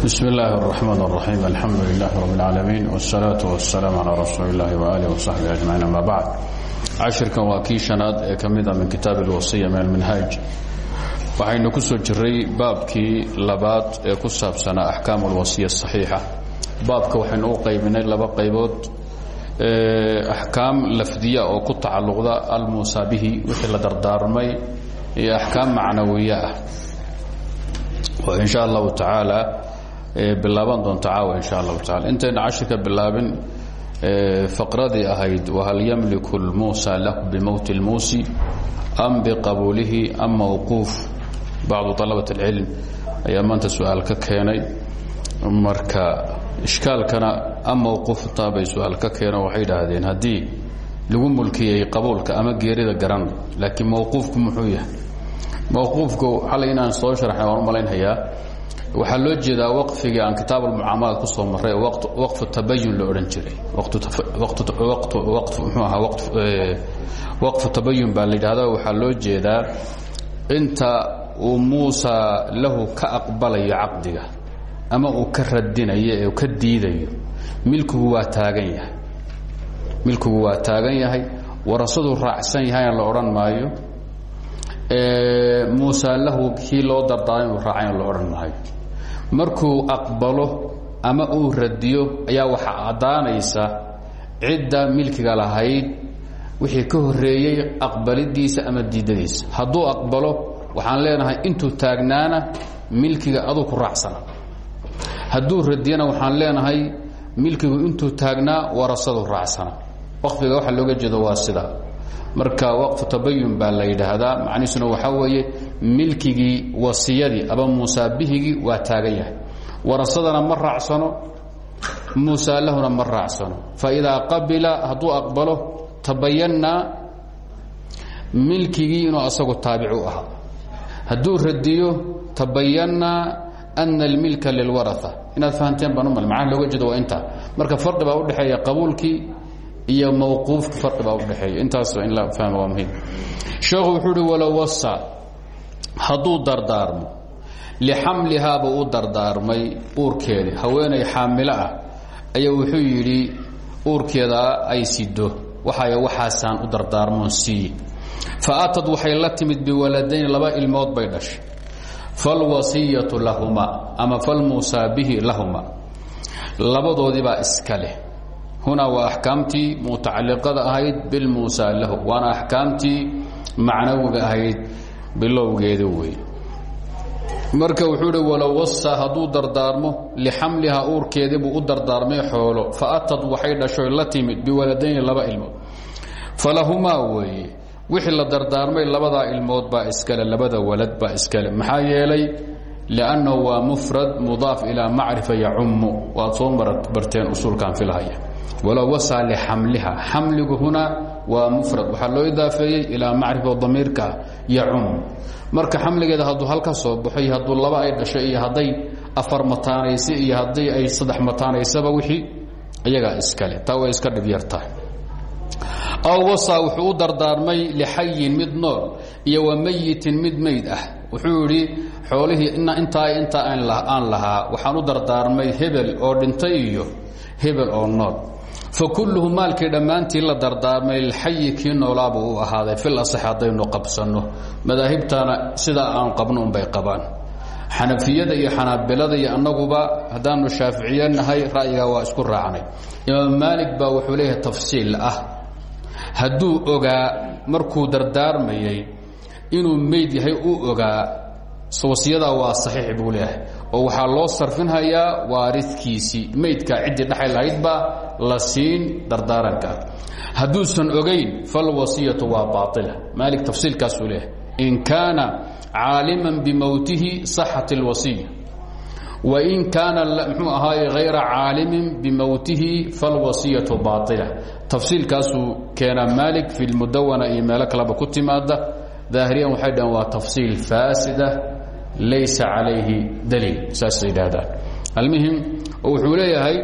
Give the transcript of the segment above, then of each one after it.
bsm اllahi الرحmn الرaحيم alxamdu لlah رb العaalamiن والsalaaة والsلاam عalى rasuuli الlahi وآlih وصaxbi أجmaعiin ama bacd cashirkan waa kii شhanaad ee ka mida min kitaab اlwasiya min alminhaaj waxaynu ku soo jiray baabkii labaad ee ku saabsanaa axkaam اlwasiya الصaxiixa baabka waxaynu u qaybinay laba qaybood axkaam lafdiya oo ku tacalluqda almuusa bihi wixii la dardaarmay iyo axkaam macnawiye ah oo in sha allahu tacaala bilaaban doonto caawa insha allahu taala intayna cashirka bilaabin faqradii ahayd wahal yamliku lmuusa lahu bimowti lmuusi am biqabuulihi am mawquuf. Bacdu alabat اlcilm ayaa maanta su'aal ka keenay. Marka ishkaalkana am mawquufta bay su'aal ka keeno waxay idhaahdeen haddii lagu mulkiyey qabuulka ama geerida garan laakiin mawquufku muxuu yahay? Mawquufku xalay inaan soo sharxay waan u malaynhayaa waxaa loo jeedaa waqfigii aan kitaab almucaamalaad ku soo marray waqfu tabayun la odhan jiray. Mxuu ahaa waqfu tabayun baa la yidhahda waxaa loo jeedaa inta uu muusa lahu ka aqbalayo caqdiga ama uu ka radinayo ee ka diidayo milkigu waa taagan yahay. Milkigu waa taagan yahay warasadu raacsan yahayna la odhan maayo. Muusa lahu kii loo dardaara inuu raacayna la odhan maayo markuu aqbalo ama uu radiyo ayaa waxaa caddaanaysa cidda milkiga lahayd wixii ka horeeyey aqbalidiisa ama diidadiisa. Hadduu aqbalo waxaan leenahay intuu taagnaana milkiga aduu ku raacsana. Hadduu radiyana waxaan leenahay milkigu intuu taagnaa warasadu raacsana. Waqfiga waxa looga jeedo waa sida. Marka waqfu tabayun baa la yidhaahdaa macnihiisuna waxaa weeye milkigii wasiyadii aba musaabihigii waa taagan yahay. Warasadana ma raacsano muusaalahuna ma raacsano faidaa qabila hadduu aqbalo tabayanaa milkigii inuu asagu taabic u ahaa. Hadduu radiyo tabayanaa ana almilka lilwaraa inaad fahanteen baan umal macnaha looga jeedo waa intaa. Marka farqi baa udhexeeya qabuulkii iyo mawquufka farqi baa udhexeeya intaas in la fahmo waa muhiim. Sheekhu wuxuu uhi walow hadduu dardaarmo lixamlihaa buu u dardaarmay uurkeedii haweenay xaamilo ah ayaa wuxuu yidhi uurkeeda ay sido waxay waxaasaan u dardaarmoon siiye fa atad waxay la timid biwaladayn laba ilmood bay dhashay. Falwasiyatu lahuma ama falmuusaa bihi lahuma labadoodibaa iska leh. Hunaa waa axkaamtii mutacaliqada ahayd bilmuusaa lahu waana axkaamtii macnawiga ahayd bilowgeeda wey marka wuxuu hi walow wasa hadduu dardaarmo lixamlihaa uurkeedii buu u dardaarmay xoolo fa atad waxay dhashoy la timid biwaladayni laba ilmood. Falahumaa weeye wixii la dardaarmay labadaa ilmood baa iskale labada walad baa iskale. Maxaa yeelay? Liannahu waa mufrad mudaaf ilaa macrifa yacummu. Waad soo barteen usuulkan filhaya walow wasaa lixamliha xamligu huna waa mufrad. Waxaa loo idaafeeyey ilaa macrifa damiirka yacum. Marka xamligeeda hadduu halka soo baxo iyo hadduu laba ay dhashay iyo hadday afar mataanaysa iyo haddii ay saddex mataanaysaba wixii iyagaa iskale. Taa way iska dhib yartahay aw wasaa wuxuu u dardaarmay lixayin mid nool iyo wa mayitin mid mayd ah. Wuxuu idhi xoolihii intaa intaa aan lahaa. Waxaan u dardaarmay hebel oo dhintay iyo hebel oo nool fa kulluhu maalkii dhammaantii la dardaarmay lilxayi kii noolaabuu u ahaaday fil asax haddaynu qabsanno. Madaahibtana sidaa aan qabno unbay qabaan. Xanafiyada iyo xanaabilada iyo annaguba haddaanu shaaficiye nahay ra'yigaa waa isku raacnay. Imaam maalig baa wuxuu leeyahay tafsiil ah. Hadduu ogaa markuu dardaarmayey inuu meyd yahay uu ogaa wasiyadaa waa saxiix buu leeyahay oo waxaa loo sarfinhayaa waaridkiisii meydkaa ciddii dhaxay lahaydbaa la siin dardaaranka hadduusan ogayn falwasiyatu waa baaila maalik tafsiilkaasuu leeyahay in kaana caaliman bimowtihi saxat اlwasiya wain kaana mxuu ahaaye hayra caalimin bimowtihi falwasiyatu baaila tafsiilkaasuu keenaa maalik fi lmudawana iyo meelo kaleba ku timaada daahiriyan waxay dhaheen waa tafsiil faasida laysa calayhi daliil. Saasay yidhaahdaan almuhim wuxuu leeyahay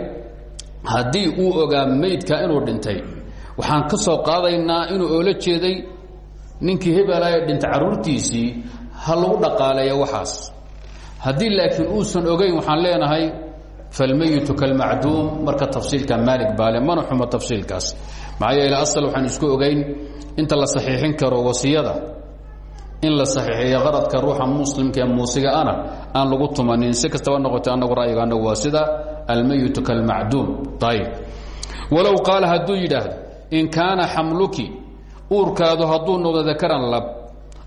haddii uu ogaa meydka inuu dhintay waxaan ka soo qaadaynaa inuu oola jeeday ninkii hebelaaye dhintay carruurtiisii ha lagu dhaqaaleeya waxaas. Haddii laakiin uusan ogeyn waxaan leenahay falmayitu kalmacduum marka tafsiilka maalig baale mana xumo tafsiilkaas. Maxaa yeele asal waxaan isku ogeyn inta la saxiixin karo wasiyada in la saxiixiyo qaradka ruuxa muslimka ee muusiga ana aan lagu tumanin si kastaba noqotay annagu ra'yiga annagu waa sida almayitu kalmacduum. Ayb walow qaala hadduu yidhaahdo in kaana xamluki uurkaadu hadduu noqdo dakaran lab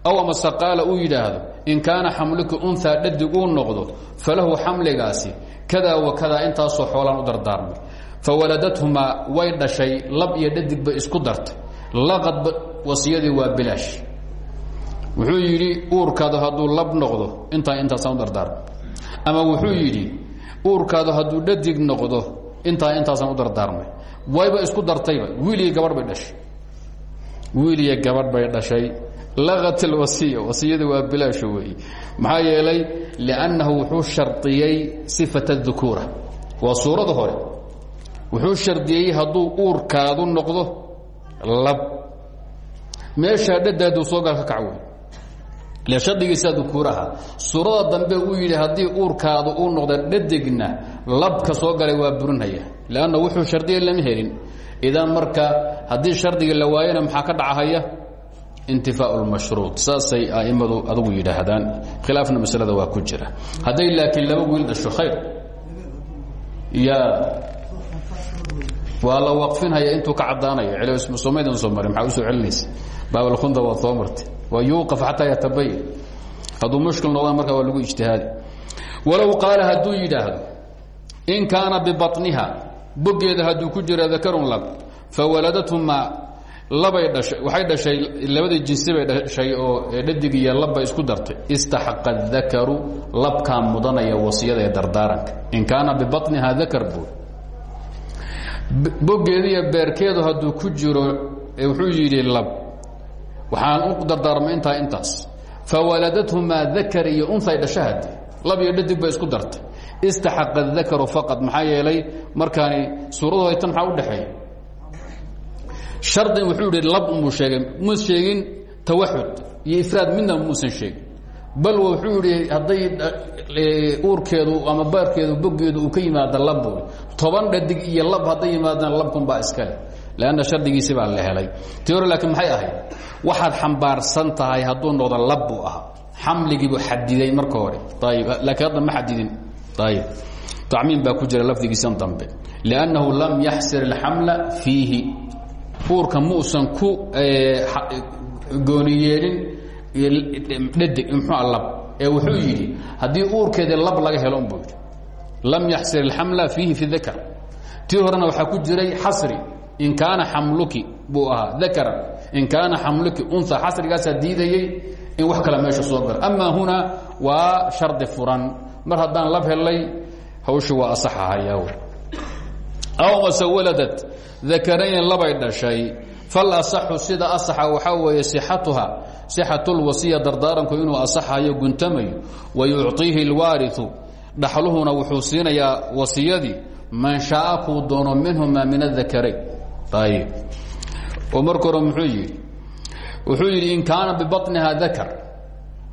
aw amase qaala uu yidhaahdo in kaana xamluki unhaa dhadig noqdo falahu xamligaasi kada wa kadaa intaasoo xoolaan u dardaarmay. Fawaladathumaa way dhashay lab iyo dhadig isku dartay laqad wasiyadii waa bilaash wuxuu yidhi uurkaadu hadduu lab noqdo intaa intaasaan u dardaarmay ama wuxuu yidhi uurkaadu hadduu dhadig noqdo intaa intaasaan u dardaarmay. Wayba isku dartayba wiil gabadh bay dhashay. Wiil gabadh bay dhashay. Laqat alwasiya wasiyada waa bilaasho weeye maxaa yeelay liannahu wuxuu shardiyey sifat اdukuura waa suurada hore. Wuxuu shardiyey hadduu uurkaadu noqdo lab. Meeshaa dhadaaduu soo gaal ka le shardigiisaa dukuuraha. Suurada dambe uu yidhi haddii uurkaadu uu noqda dhadigna labka soo galay waa burinhaya lanna wuxuu shardiya lama helin. Idan marka haddii shardiga la waayana maxaa ka dhacahaya? Intifaa lmashruud saasay aimadu adugu yidhaahdaan. Khilaafna maslada waa ku jira. Hadday laakiin laba wiil dhasho khayr. Ya waa la waqfinhaya intuu ka caddaanayo. Somaydan soo marin maxaa u soo celinaysa? Baabalkhunda waad soo martay waa yuuqaf xataa yatabayan hadduu mushkil noqdaan markaa waa lagu ijtihaadi. Walow qaala hadduu yidhaahdo in kaana bibaطniha boggeeda hadduu ku jira labay dhashay waxay dhashay labadii jinsi dhashay oo dhadig iyo isku dartay. Istaxaqa dakaru labkaa mudanaya wasiyada dardaaranka. In kaana bibaطniha dakar buu boggeeda iyo beerkeedu hadduu ku jiro wuxuu yidhi lab waxaan u dardaarmay intaa intaas. Fawaladathumaa dakar iyo unhay dhashahad lab iyo dhadig bay isku dartay. Istaxaqa dakaru faqad maxaa yeelay markaani suuradooda tan maxaa udhexeeya shardin wuxuu idhi lab umuu sheegay. Mu sheegin tawaxud iyo ifraad midna muusan sheegin. Bal wuxuu idhi hadday uurkeedu ama baarkeedu boggeedu uu ka yimaada labbu toban dhadig iyo lab hadday yimaadaan labkunbaa iskale lanna shardigiisi baa la helay. Ti hore laakiin maxay ahayd? Waxaad xambaarsan tahay hadduu noqdo lab buu ahaa. Xamligiibuu xadiday marka hore. Ayib laakiin hadda ma xadidin ayib tacmiim baa ku jira lafdigiisan dambe. Liannahu lam yaxsir alxamla fiihi. Uurka muusan ku gooni yeelin dhedig mxua lab. Ee wuxuu yidhi haddii uurkeedii lab laga helo unbuu yidhi. Lam yaxsir alxamla fiihi fi dakar tii horena waxaa ku jiray xasri in kaana xamluki buu ahaa dakaran in kaana xamluki unha xasrigaasaa diidayey in wax kale meesha soo galo ama huna waa shardi furan mar haddaan lab helay hawshu waa asaxahaya aw mase waladad dakarayn labay dhashay fal asaxu sida asaxa waxaa weeye sixatuha sixatulwasiya dardaaranku inuu asaxayo guntamayo wa yucطiihi اlwaariثu dhaxluhuna wuxuu siinayaa wasiyadii man shaaa kuu doono minhuma min adakarayn ayb oo marka hore muxuu yidhi? Wuxuu yidhi in kaana bibaطniha dakar.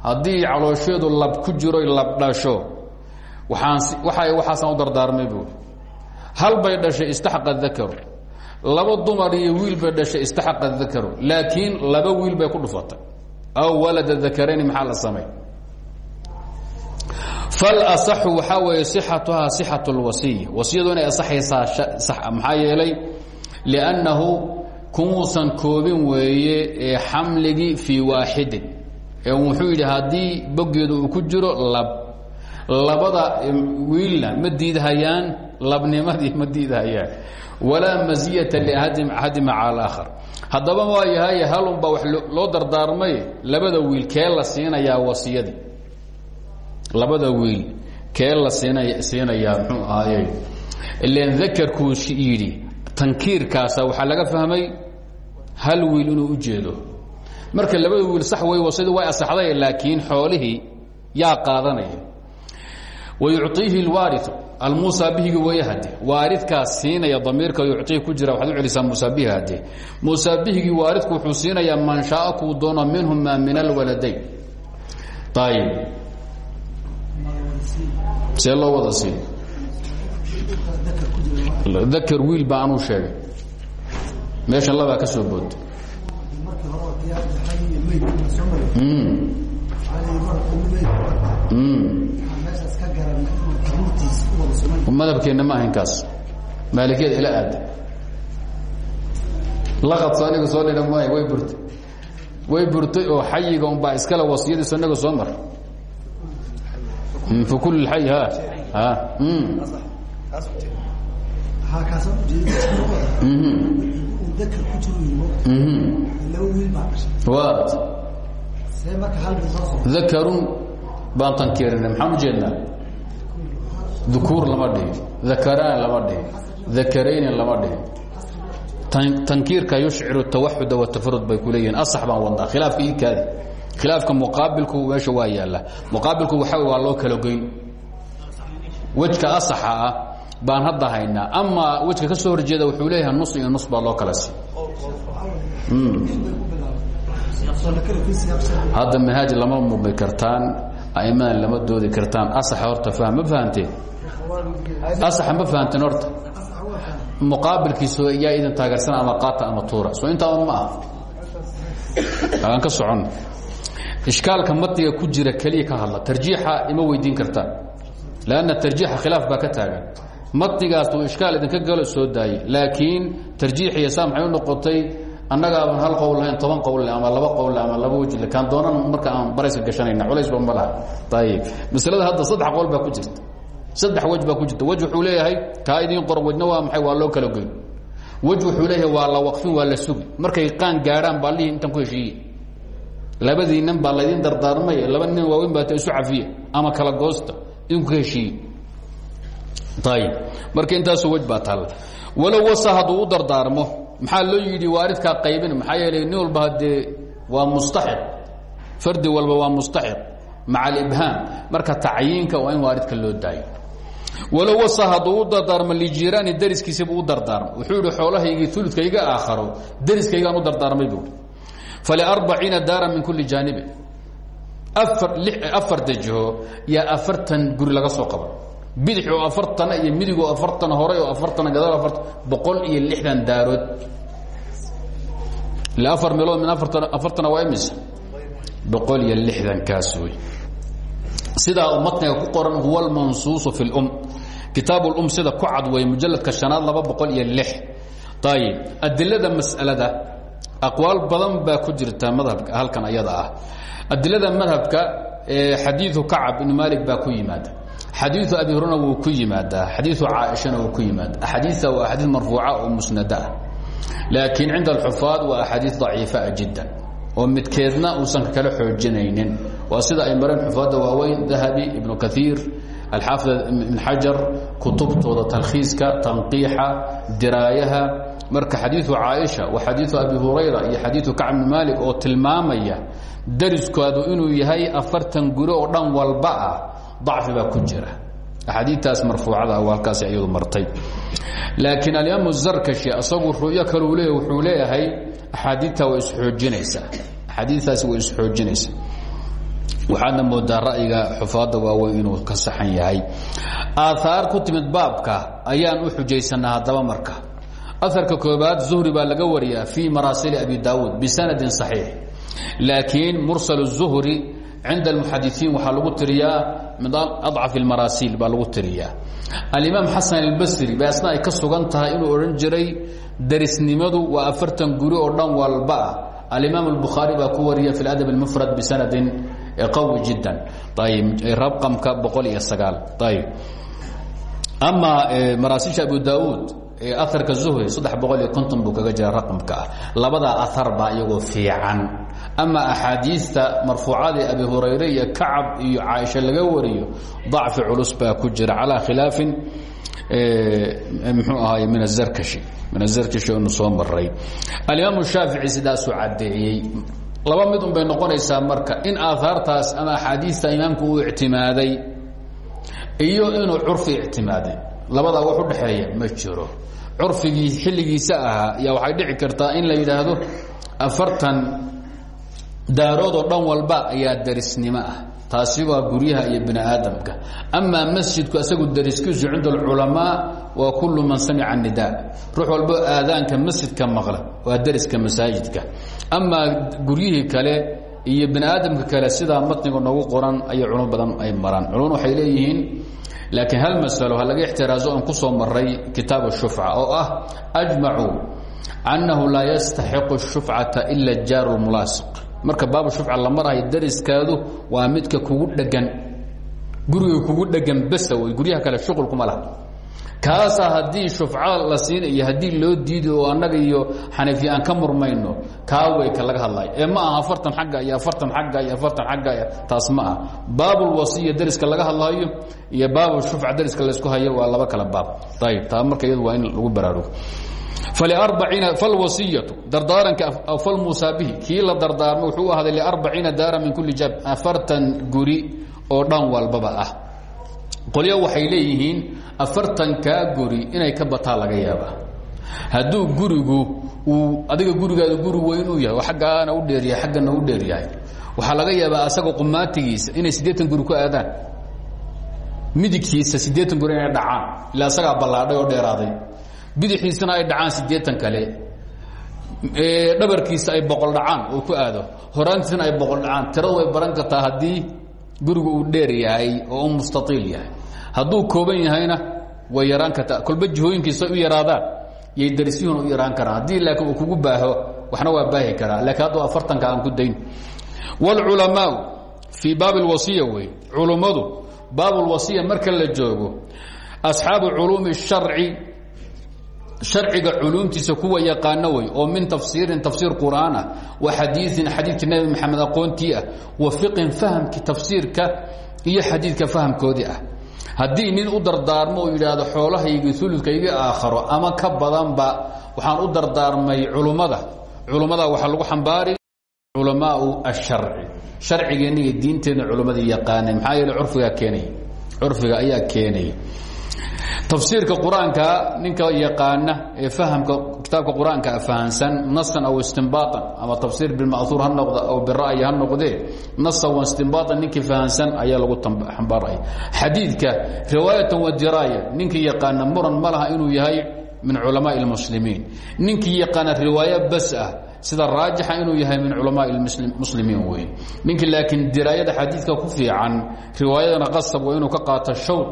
Haddii caloosheedu lab ku jiro lab dhasho waaan waxaasaan u dardaarmay buui hal bay dhashay istaxqa dakaru. Laba dumar iyo wiil bay dhashay istaxqa dakaru. Laakiin laba wiil bay ku dhufatay. Aw walada dakarayni maxaa la samay? Falasaxu waxaa weeye sixatuhaa sixat اlwasiya wasiyadu inay asaxaysaa maxaa yeelay liannahu kumuusan koobin weeye ee xamligii fii waaxidin ee wuxuu yidhi haddii boggeedu uu ku jiro lab labada wiilna ma diidhayaan labnimadii ma diidhayaan walaa maziyata liahadima cala alaakhar haddaba waa yahay halunbaa wax loo dardaarmay labada wiil kee la siinayaa wasiyadii labada wiil kee la siina siinayaa muxuu ahaaye ilan dakarkuu yidhi tankiirkaasa waxaa laga fahmay hal wiil inuu u jeedo. Marka labada wiil sax way wasiyadu way asaxday laakiin xoolihii yaa qaadanaya. Wayuciihi اlwaariu almuusabihigi way hade waaridkaas siinaya damiirka yuciihi ku jira waxaad u celisaa muusaabihi hade muusabihigii waaridku wuxuu siinayaa man shaaa kuu doono minhuma min alwaladayn. Ayib see loo wada siin dakar wiil baa anuu sheegay. Meeshan labaa ka soo booda madhabkeenna ma ahayn kaas. Maalikiyada ila aada laqadso aniga soo dhidha maayo way burtay. Way burtay oo xayiga unbaa iskale wasiyadiisu inaga soo mar. Fi kul xay ha ha dakarun baan tankiirina maxaan u jeednaa dukuur lama dhihin dakaraan lama dhihin dakarayni lama dhihin tankiirka yushciru tawaxuda watafarud bay ku leeyihiin asax baan wadnaa khilaafka ii kaadi khilaafka muqaabilku meesha waa yaalla muqaabilku waxa waa loo kala goyn wejka asaxa ah baan hadda haynaa. Amaa wejka ka soo horjeeda wuxuu leeyahay nus iyo nus baa loo kala si hadda manhaaj lama murmi kartaan aimadan lama doodi kartaan. Asaxa horta fah ma fahanteen asaxa ma fahanteen horta? Muqaabilkiisu yaa idin taageersan ama qaata ama tuura. Soo intaaba ma ah aan ka socon. Ishkaalka matiga ku jira keliya ka hadla. Tarjiixa ima weydiin kartaan lanna tarjiixa khilaaf baa ka taagan matigaas uu ishkaal idinka galo soo daayey laakiin tarjiixiya saa maxay u noqotay annagaaban hal qowl lahayn toban qowlle ama laba qowlle ama laba wejle kaan doonan marka aan barayska gashanayna culaysba ma laha. Ayib masalada hadda saddex qowl baa ku jirta. Saddex wej baa ku jirta. Wej wuxuu leeyahay kaa idiin qoran wejna waa maxay? Waa loo kala goyn. Wej wuxuu leeyahay waa la waqfin waa la sugi markay qaan gaadhaan baa lihi intan ku heshiiye labadii nin baa laydin dardaarmay laba nin waaweyn baa ta isu cafiye ama kala goosta idinku heshiiye marka intaasu wej baa taalla walow wasa hadduu u dardaarmo maxaa loo yidhi waaridkaa qaybin? Maxaa yeelay nin walba haddee waa mustaxiq fardi walba waa mustaxiq maca alibhaam marka tacyiinka waa in waaridka loo daayo. Walow wasa hadduu u dardaarmo lijiiraani dariskiisibuu u dardaarmo. Wuxuu yidhi xoolahaygii uludkayga aakharo dariskaygaan u dardaarmay buui faliarbaciina daara min kulli jaanibi. Afar afar dejiho yaa afartan guri laga soo qaba bidix oo afartana iyo midigoo afartan horay oo afartana gadaal afartan boqol iyo lixdan daarood. Ila afar meelood min afartan afartana waa imisa? Boqol iyo lixdan kaas wey sidaa matniga ku qoran huwa almansuusu fi lum kitaab lum sida ku cad wey mujaladka shanaad laba boqol iyo lix. Ayib adilada mas'alada aqwaal badan baa ku jirta madhabka halkan ayada ah. Adilada madhabka xadiiu kacab ibn malik baa ku yimaada xadiiu abi hurana wuu ku yimaadaa xadiiu caaishana wuu ku yimaada axaadiia waa axaadii marfuuca oo musnada ah. Laakiin cinda alxufaad waa axaadii daciifaa jiddan oo midkeedna uusan kala xoojinaynin. Waa sida ay mareen xufaadda waaweyn dahabi ibnu kaiir alxaafid ibn xajar kutubtooda talkhiiska tanqiixa diraayaha. Marka xadiiu caaisha wa xadiiu abi hurayra iyo xadiiu kacb bn malik oo tilmaamaya dariskaadu inuu yahay afartan guri oo dhan walba ah acfibaa ku jira. Axaadiitaas marfuucada waa halkaas iyadu martay. Laakiin alimaam zarkashi asagu ru'yo kalu leeya wuxuu leeyahay axaadiita way isxoojinaysaa. Axaadiistaasi way isxoojinaysaa. Waxaadna moodaa ra'yiga xufaadda waaweyn inuu ka saxan yahay. Aaaar ku timid baabka ayaan u xujaysannaa haddaba marka. Aarka koobaad zuhri baa laga wariyaa fii maraasil abi daawuud bisanadin saxiix. Laakiin mursal zuhri cinda almuxadisiin waxaa lagu tiriyaa min adcafi اlmarasiil baa lagu tiriyaa alimaam xasan albasri ba isna ay ka sugan tahay inuu odhan jiray darisnimadu waa afartan guri oo dhan walba ah alimaam albukhaari baa ku wariya fi ladab اlmufrad bisanadin qawi jiddan abrabqamka boqol iyo sagaal ayb amaa maraasiisha abu daauud aarka zuhri saddex boqol iyo konton buu kaga jira raqamka ah labadaa aarbaa iyagoo fiican ama axaadiista marfuucada abi hurayre iyo kacab iyo caaisha laga wariyo dacfi culus baa ku jira calaa khilaafin mxuu ahaay min azarkashi min azarkashi inu soo maray alimaam shaafici sidaasuu caddeeyey laba mid bay noqonaysaa marka in aahaartaas ama axaadiista imaamku uu ictimaaday iyo inuu curfi ictimaaday. Labadaa wax u dhexeeya ma jiro. Curfigii xilligiisa ahaa yaa waxay dhici kartaa in la yidhaahdo afartan daarood oo dhan walba ayaa darisnimo ah. Taasi waa guryaha iyo bini aadamka amaa masjidku asagu dariskiisu cinda alculamaa waa kullu man samica nidaa ruux walbo aadaanka masjidka maqla waa dariska masaajidka. Amaa guryihii kale iyo bini aadamka kale sidaa matniga noogu qoran ayay culmo badan ay maraan. Culmadu waxay leeyihiin laakiin hal masalo ha laga ixtiraaso aan ku soo maray kitaab shufca oo ah ajmacuu annahu laa yastaxiqu shufcata ila jaaru lmulaasiq marka baabu shufca la marahayo dariskaadu waa midka kugu dhegan guriga kugu dhegan basa wey guryaha kale shuqulkuma laha. Kaasaa haddii shufca la siinayo haddii loo diidi oo annaga iyo xanafiya aan ka murmayno kaa wey ka laga hadlayo ee ma aha afartan xagga iyo afartan xagga iyo afartan xagga taas ma ah baabulwasiya dariska laga hadlayo iyo baabulshufca dariska laysku hayo waa laba kala baab. Ayib taa marka iyadu waa in lagu baraarugo wasiyaةu dardaaranka almuusaa bihi kii la dardaarma wuxuu ahday larbaiina daara min kuli jab afartan guri oo dhan walbaba ah qolyo waxay leeyihiin afartankaa guri inay ka bataa laga yaaba hadduu gurigu uu adiga gurigaada guri weyn u yahay oo aggaana u dheeryahay aggana u dheeryahay laga yaabaa asaga qumaatigiisa inay siddeetan guri ku aadaan midigkiisa siddeetan guri inay dhacaan ila asagaa ballaadhay oo dheeraaday bidixiisana ay dhacaan sideean kale. Dhabarkiisa ay boqol dhacaan oo ku aado. Horaantiisana ay boqol dhacaan. Tiradu way baran kartaa haddii gurigu uu dheer yahay oo u yahay. Hadduu kooban yahayna way yaraan kartaa. Kolba jihooyinkiisa u yaraadaan yay darsyuhuna u yaraan karaan. Haddii laakiin uu kugu baaho waxna waa baahi karaa. Laakiin hadduu afartanka aan ku dayn. Wlculamaau fii baabi lwasiya wey. Culummadu baabulwasiya marka la joogo asxaabu culuumi sharci sharciga culuumtiisa kuwa yaqaano wey oo min tafsiirin tafsiir qur'aan ah wa xadiiin xadiidka nebi maxamed aqoontii ah wa fiqin fahamki tafsiirka iyo xadiidka fahamkoodii ah. Haddii nin u dardaarmo oo yidhaahdo xoolahaygi uludkaygi aakharo ama ka badanba waxaan u dardaarmay culummada. Culummada waxaa lagu xambaari culamaau asharci. Sharcigeenna iyo diinteenna culummadii yaqaanay maxaa yeele curfigaa keenay. Curfiga ayaa keenay tafsiirka qur'aanka ninka yaqaana ee fahamka kitaabka qur'aanka fahansan nasan aw istinbaaan ama tafsiir bilma'huur ha noqda aw bira'yi ha noqdee nasan wa istinbaaan ninkii fahansan ayaa lagu xambaaraya. Xadiidka riwaayatan wa diraaya ninkii yaqaana muran ma inuu yahay min culamaai اlmuslimiin ninkii yaqaana riwaayo bas ah sida raajixa inuu yahay min culamaai muslimiin wey ninkii laakiin diraayada xadiidka ku fiican riwaayadana qasab waa inuu ka qaato shawd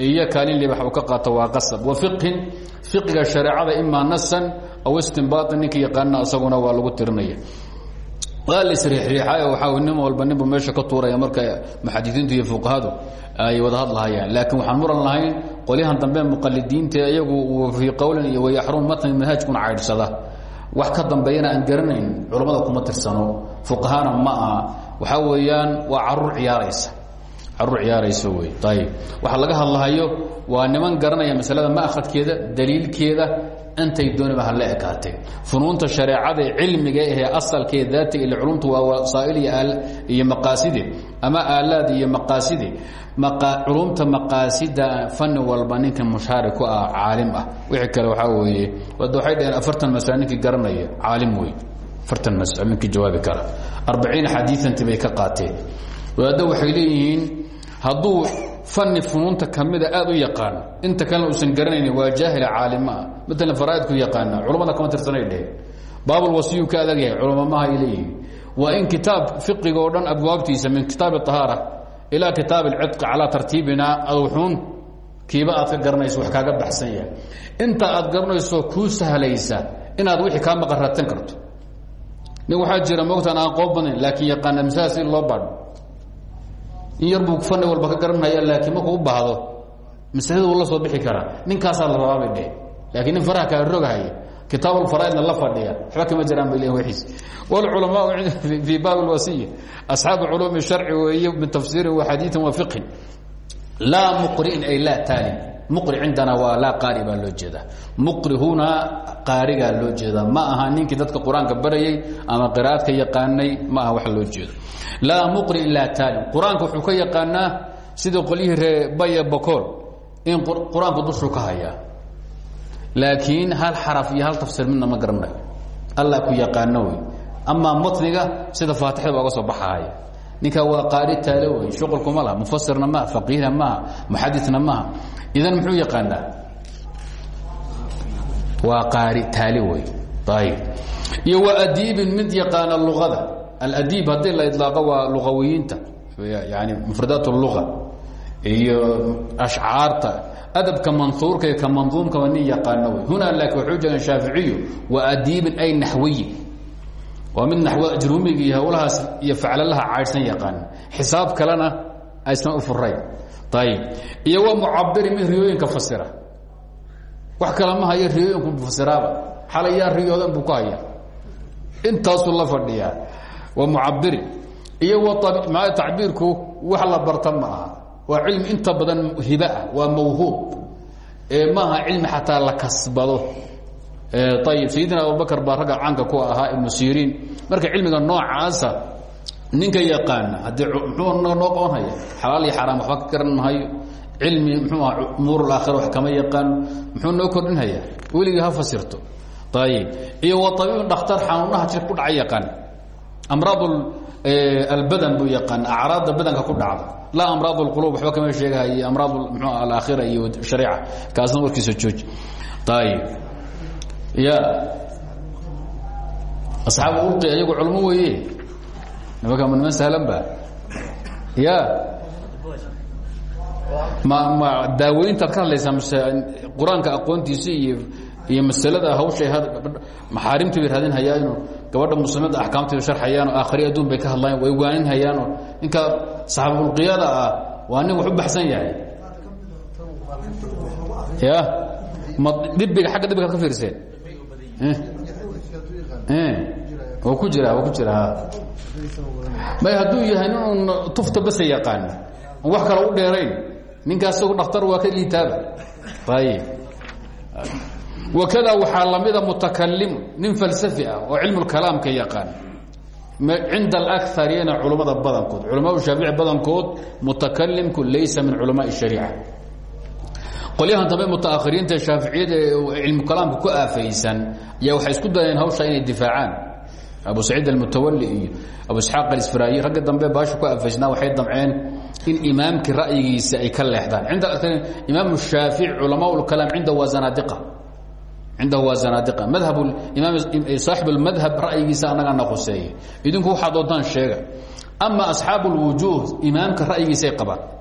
iyo kaalin libax uu ka qaato waa qasab. Wa fiqhin fiqiga shareecada imaa nasan aw istinbaaطin ninkii yaqaana isaguna waa lagu tirinaya waa la isriixriixayo waxaa nin walba ninbu meesha ka tuuraya marka muxadisiintu iyo fuqahadu ay wada hadlahayaan. Laakiin waxaan muran lahayn qolyahan dambe muqalidiinta iyagu fii qowlin iyo wayaxrum matn manhaajkuna caydhsada wax ka dambeeyana aan garanayn culammada kuma tirsano. Fuqahana ma aha. Waxaa weeyaan waa carruur ciyaaraysa. Caruur ciyaaraysa wey ayib waxaa laga hadlahayo waa niman garanaya masalada ma'khadkeeda daliilkeeda intay dooniba hala ekaatee funuunta shareecada cilmiga ahee asalkee daatiga ile culumta waa wasaa'il iyo maqaaside ama aalaad iyo maqaaside culumta maqaasida fani walba ninka mushaarik ku ah caalim ah. Wixii kale waxaa weeye wada waxay dhaheen afartan masalo ninkii garanaya caalim wey afartan masalo ninkii jawaabi kara. Arbaciin xadiianti bay ka qaateen wadaadda waxay leeyihiin hadduu fani funuunta kamida aad u yaqaan. Inta kalena uusan garanaynin waa jaahila caalima. Ah maalan faraaidku yaqaana. Culammada kama tirsanay dheheen. Baabulwasiyu ka adag yahay. Culamamaha ay leeyihiin. Waa in kitaab fiqiga oo abwaabtiisa min kitaab ahaara ilaa kitaab alcidqi calaa tartiibina adwxuun kiiba aad ka garanayso wax kaaga baxsan yahay. Inta aad garanayso kuu sahlaysa inaad wixii kaa maqaratan karto. Nin waxaa jira mogtaan aan qoob laakiin yaqaana masaha si loo baadho in yar buu fani walba ka garanaya laakiin markuu u baahdo. Masalada wuu la soo bixi karaa. Ninkaasaa la rabaa bay dheh laakiin nin faraha kaa rogahaya kitaab alfaraaidna la fadhiya. Waxba kama jiraan bay leeyihiin wixiis wاlculamaau fii baab اlwasiya asxaabu culuumi sharci weeye min tafsiirin wa xadiiin wa fiqhin. Laa muqri'in ay laa taalin muqri cindana waa laa qaari baa loo jeedaa. Muqri huna qaarigaa loo jeedaa. Ma aha ninkii dadka qur'aanka barayay ama qira'aadka yaqaanay ma aha wax loo jeedo. Laa muqri'in laa taalin qur'aanka wuxuu ka yaqaanaa sidii qolyihii ree baya bokool in qur'aanku dushuu ka hayaa. Laakiin hal xaraf iyo hal tafsiir midna ma garanayo. Allah ku yaqaano wey amaa matniga sida faatixda baa ga soo baxahaya ninkaa waa qaari taale wey shuqulkuma laha mufasirna maaha faqiihna maaha muxadina maaha idan muxuu yaqaanaa? Waa qaari taale wey ayb iyo wa adiibin mid yaqaana luqada. Aladiib haddii la idlaaqo waa luqawiyiinta yani mufradaat اluga iyo ashcaarta adabka manhuurka iyo ka manduumkaba nin yaqaano wey hunaa laakiin waxuu jeegan shaaficiyu wa adiibin ay naxwiyin waa mid iyo hawlahaas iyo faclalaha caydhsan yaqaan. Xisaab kalena aysan u furayn ayib iyo wa mucabirin mid riyooyinka fasira. Wax kale ma hayo riyooyinku fasiraaba. Xalayaa riyoodan buu ku haya. Intaasuu la fadhiyaa wa mucabirin iyo ma tacbiirku wax la barta ma aha. Waa cilmi inta badan hibaah waa mawhuub. Maaha cilmi xataa la kasbado ayib sayidina abubakr baa ragga caanka ku ahaa ibnu siriin. Marka cilmiga noocaasa ninka yaqaana haddii muxuu noo qabanhaya xalaal iyo xaraam waxba ka garan mahayo cilmi muxuu aha umuur alaakhira wax kama yaqaano muxuu noo kordhinhayaa weligii ha fasirto. Ayib iyo wa tabiibun dhakhtar xanuunaha jir ku dhaca yaqaan. Amraad albadan buu yaqaan. Acraadda badanka ku dhacda. Laa amraad اlqulub waxba kama sheegahay amraad mxu alaakhira iyo shareeca kaasna warkiisa jooji. Ayib ya asxaabu ulqi ayagu culmo weeye. Nimanka ma niman sahlan ba? Ya ma ma daaweyntaad ka hadlaysaa mase qur'aanka aqoontiisa iyo iyo masalada hawshay maxaarimtii bay raadin hayaano gabadha muslimada axkaamtii bay sharxayaanoo aakhari adduun bay ka hadlayaan way waanin hayaanoo ninka saxaabulqiyada ah waa nin wax u baxsan yahay. Ya ma dhibiga xagga dhibigaad ka fiirseen wa ku jira ku jira. May hadduu yahay nin tufta basa yaqaan. Wax kale u dheerayn. Ninkaas isagu dhakhtar waa ka liitaaba. Ayib wakada waxaa lamida mutakalim nin falsafi ah oo cilmu kalaamka yaqaan. Cinda alakariina culammada badankood culama shaafici badankood mutakalimku laysa min culamaai shariica qolyahan dambe mutaahiriinta shaaficiyada ee cilmu kalaamka ku aafaysan ayaa waxay isku dayeen hawsha inay difaacaan. Abu saciid almutawali iyo abu isxaaq alisfiraayi ragga dambe baasha ku aafaysnaa waxay damceen in imaamkii ra'yigiisa ay ka leexdaan. Imaam shaafici culamaa kalaam cinda waa zanaadiqa cindahu waa zanaadiqa madhab imaam saaxib اlmadhab ra'yigiisa annagana khuseeye idinku waxaad doontaan sheega. Ama asxaab اlwujuuh imaamka ra'yigiisay qabaan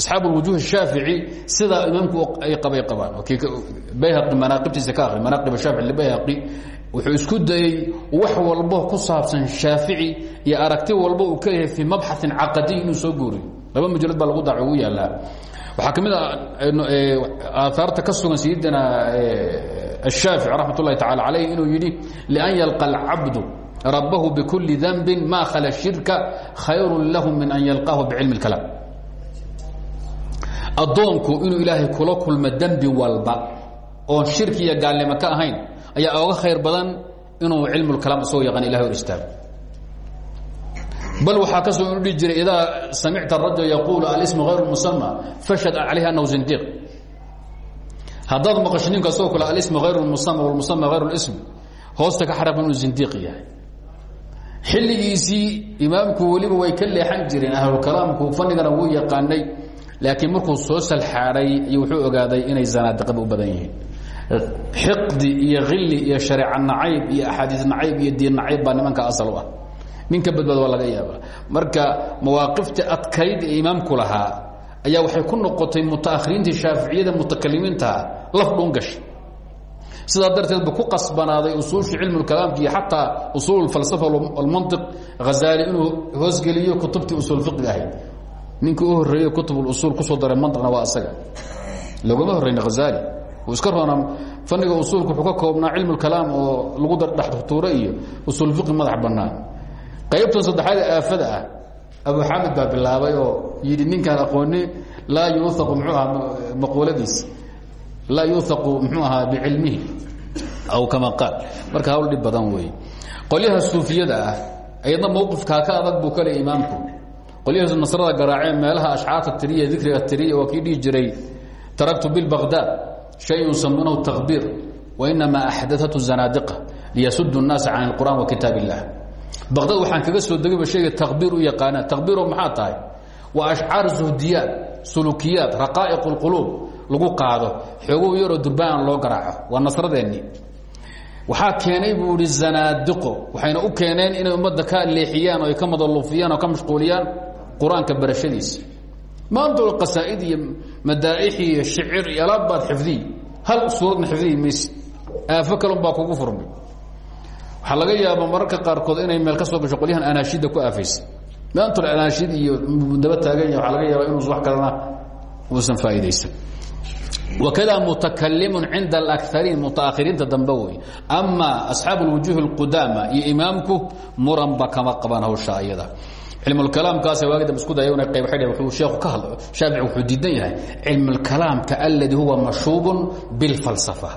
aab الوجوه الشافعي sidaa imaamku ay abay abaan bayhai manaaqibtiisa ka ari manaaqib shaafici bayhaqi wuxuu isku dayey wax walbo ku saabsan shaafici iyo aragti walba uu ka yahay fii mabxain caqadiy inuu soo gooriyo laba mujalad baa lagu daac ugu yaalaa waxaa ka mid a aaaarta ka sugan sayidina ashaafici raxmat اllahi tacala alayh inuu yidhi lian yalqa alcabdu rabahu ma khala shirka khayru lahu min an yalqaahu bicilmi اkalaam addoonku inuu ilaahay kula kulmo dembi walba oon shirki iyo gaalnimo ka ahayn ayaa oga khayr badan inuu cilmulkalaam isagoo yaqaan ilahay hor istaago. Bal waxaa ka soo inu dhihi jiray idaa samicta rajul yaquulu alismu hayr musama fashhad calayhi anahu zindiiq. Haddaad maqasho ninka isagoo kale alismu hayr musama wlmusama hayr ism hoosta ka xaraqma inuu zindiiq yahay. Xilligiisii imaamku weliba way ka leexan jireen ahlulkalaamku fanigana wuu yaqaanay laakiin markuu soo salxaadhay iyo wuxuu ogaaday inay zanaadiqada u badan yihiin. Xiqdi iyo khili iyo shareeca nacayb iyo axaadiis nacayb iyo diin nacayb baa nimanka asal u ah. Ninka badbaad waa laga yaabaa. Marka mawaaqifta adkayd ee imaamku lahaa ayaa waxay ku noqotay mutaahiriintii shaaficiyada mutakalimiintaha laf dhungash sidaa darteed bu ku qasbanaaday usuushii cilmu kalaamki iyo xataa usuul falsafa almantiq hazaali inuu hoosgeliyo kutubtii usuul fiqiga ahayd ninkii u horreeyey kutub usuul ku soo daray mantiqna waa isaga logama horreyna hazaali uu iska roona faniga usuulka wuxuu ka koobnaa cilmu kalaam oo lagu dhextuuro iyo usuul fiqi madax bannaan. Qaybtan saddexaad ee aafada ah abu xamid baa bilaabay oo yidhi ninkaan aqooni laa yuuaqu mxuu ahaa maquuladiisi laa yuuaqu mxuu ahaa bicilmihi. Aw kama qaal. Marka hawl dhib badan weeye qolyaha suufiyada ah ayadna mawqifkaa ka adag buu ka leey imaamku qolyahiisu nasrada garaacee meelaha ashcaarta tiriya dikriga tiriya waa kii dhihi jiray taraktu bilbaqdaad shayun samuunahu takbiir wainamaa axdaatu zanaadiqa liyasudu nnaasa can ilqur'an wa kitaab illah waxaan kaga soo degayba shayga takbiir u yaqaanaan takbiiro maxaa tahay? Waa ashcaar zuhdiyaad sulukiyaad raqaa'iq lquluub lagu qaado xoogow yaroo durbaan loo garaaco waa nasradeennii waxaa keenay buu ihi waxayna u keeneen inay ummadda ka leexiyaan oo ay ka madalluufiyaan oo ka mashquuliyaan qur'aanka barashadiisa. Maanta qasaa'id iyo madaa'ix iyo shicir iyo alaab baad xifdiy. Hal suuradna xifdiyi mayse aafo baa kugu furmay. Waxaa laga yaaba mararka qaarkood inay meel ka soo gasho qolyahan anaashida ku aafaysa maantul anaashid iyo daba taagan yahay waxaa laga yaaba inuusan wax kalena uusan faa'iidaysan. Wakada mutakalimu cinda alakariin mutaahiriinta dambe wey. Ama asxaab اlwujuh اlqudaama iyo imaamku muranba kama cilmulkalaamkaas waagi dambe isku daya inay qayb xidh wuxuu sheekhu ka hadlo shaafici wuxuu diidan yahay cilmulkalaamka aladi huwa mashuubun bilfalsafa.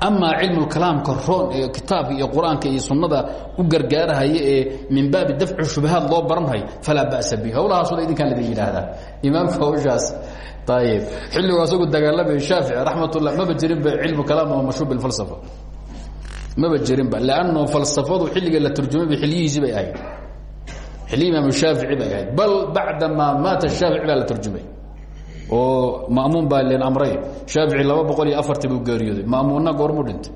Amaa cilmulkalaamka roon ee kitaabka iyo qur'aanka iyo sunnada u gargaarahaya ee min baabi dafci shubahaad loo baranhayo falaa ba'sa bi howlahaasuna idinkaan ladin yidhaahdaa. Imaamka hawshaas ayib xilligu asagu dagaalamay shaafici raxmatullah maba jirinba cilmu kalaam oo mashhuur bilfalsafa. Maba jirinba lanno falsafadu xilliga la turjumay xilyihiisii bay ahayd xilli imaam shaafici bay ahayd. Bal bacdamaa maata shaafici baa la turjumay oo ma'muun baa len amray. Shaafici laba boqol iyo afarti buu geeriyooday. Ma'muunna goormuu dhintay.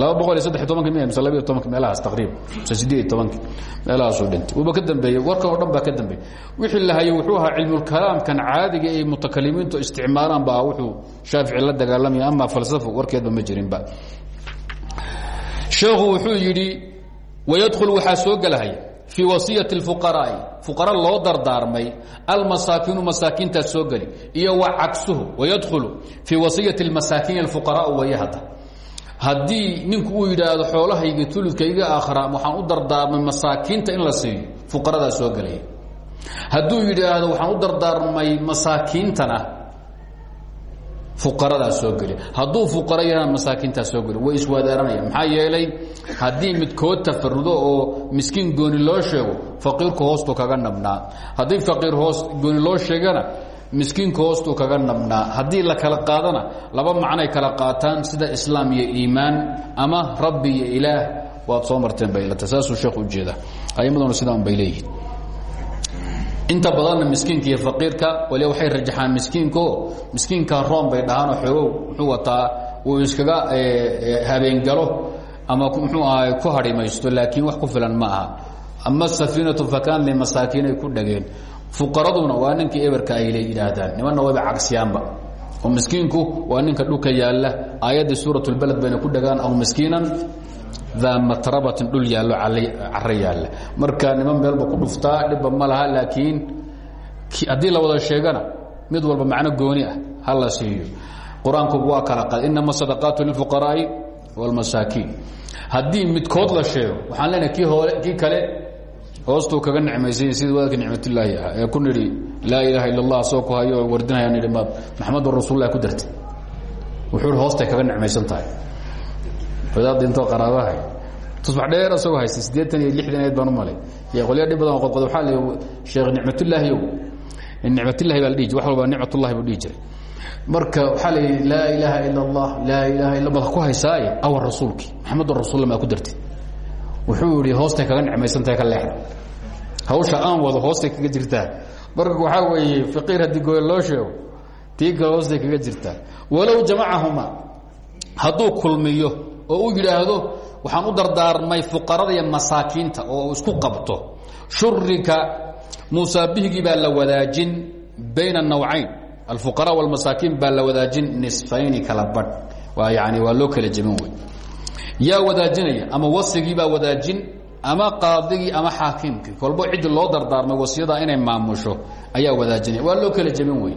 Laba boqol iyo saddex tobanki miya mise labiyo tobanki meelahaas taqriiban mise sideed iyo tobanki meelahaasuu dhintay. Wuuba ka dambeeyey warkan oo dhan baa ka dambeeyey. Wixii la hayay wuxuu ahaa cilmulkalaamkan caadiga ay mutakalimiintu isticmaalaan baa wuxuu shaafici la dagaalamaya ama falsafo warkeedba ma jirinba sheekhu wuxuu yidhi wayadkhul waxaa soo gelahaya fii wasiyati fuqaraai fuqara loo dardaarmay almasaakinu masaakiintaas soo geli iyo wa cagsuhu wayadkhulu fii wasiyati masaakiin alfuqaraa wayahda haddii ninku uu yidhaahdo xoolahaygii tuludka iga akhra waxaan u dardaarmay masaakiinta in la siiyo fuqaradaa soo gelaya hadduu yidhaahdo waxaan u dardaarmay masaakiintana fuqaradaa soo geli. Hadduu fuqara yahana masaakiintaa soo geli way iswadaaranayaan maxaa yeelay haddii midkood tafarudo oo miskiin gooni loo sheego faqiirku hoostuu kaga nabnaa. Haddii faqiir hoos gooni loo sheegana miskiinka hoostuu kaga nabnaa. Haddii la kala qaadana laba macnay kala qaataan sida islaam iyo iimaan ama rabbi ilaah. Waad soo marteen baylata saasuu sheekh ujeeda aimaduna sidaan bay leeyihiin inta badanna miskiinka iyo faqiirka waliba waxay rajaxaan miskiinko miskiinka room bay dhahaanoo xoogow muxuu wataa uu iskaga habeengalo ama muxuu ahay ku hadhimaysto laakiin wax ku filan ma aha. Ama safiinatu fakaan limasaakiin ay ku dhageen. Fuqaraduna waa ninkii eberka ay yidhaahdaan. Nimanna wayba cagsiyaanba. Oo miskiinku waa ninka dhulka yaalla. Aayaddii suurat lbaled bayna ku dhagaan aw miskiinan daa matrabatin dhul yaallo caro yaalla marka niman meelba ku dhuftaa dhibba ma laha laakiin haddii la wada sheegana mid walba macno gooni ah ha la siiyo. Qur'aanku waa kala qad inama sadaqaatu lilfuqaraa'i wاlmasaakiin haddii midkood la sheego waxaan leenahay kii hoole kii kale hoostuu kaga nicmaysay sida wadaadka nicmatillaahi ah ee ku nidhi laa ilaaha illa allah soo ku hayo wardinaya nidhi maad maxamedun rasuullah ku dartay. Wuxuu hoostay kaga nicmaysan tahay wadaad dhinto qaraabahay tusbax dheer isagoo haysta siddeetan iyo lixdan eed baan u malay. Iyo qolya dhib badan qodqod waxaa la sheekh nicmatullaahiyow nicmatullahi baa la dhihi jiray wax walba nicmatullahi buu dhihi jiray. Marka waxaa la yidhi laa ilaaha ila allah laa ilaha illa baad ku haysaaye awa rasuulkii maxamedun rasuullah maa ku dartay wuxuu yihi hoostay kaga nicmaysantahay ka leexda hawsha aan wado hoostay kaga jirtaa marka waxaa weeye faqiir haddii gooye loo sheego tii kale hoostay kaga jirtaa walow jamacahuma hadduu kulmiyo oo u yidhaahdo waxaan u dardaarmay fuqarada iyo masaakiinta oo isku qabto. Shurika musaabihigii baa la wadaajin bayna nawcayn. Alfuqara wاlmasaakiin baa la wadaajin nisfayni kala badh. Yani waa loo kala jebin wey yaa wadaajinaya ama wasigii baa wadaajin ama qaadigii ama xaakimkii. Kolbo cidi loo dardaarmay wasiyada inay maamusho ayaa wadaajinaya. Waa loo kala jebin wey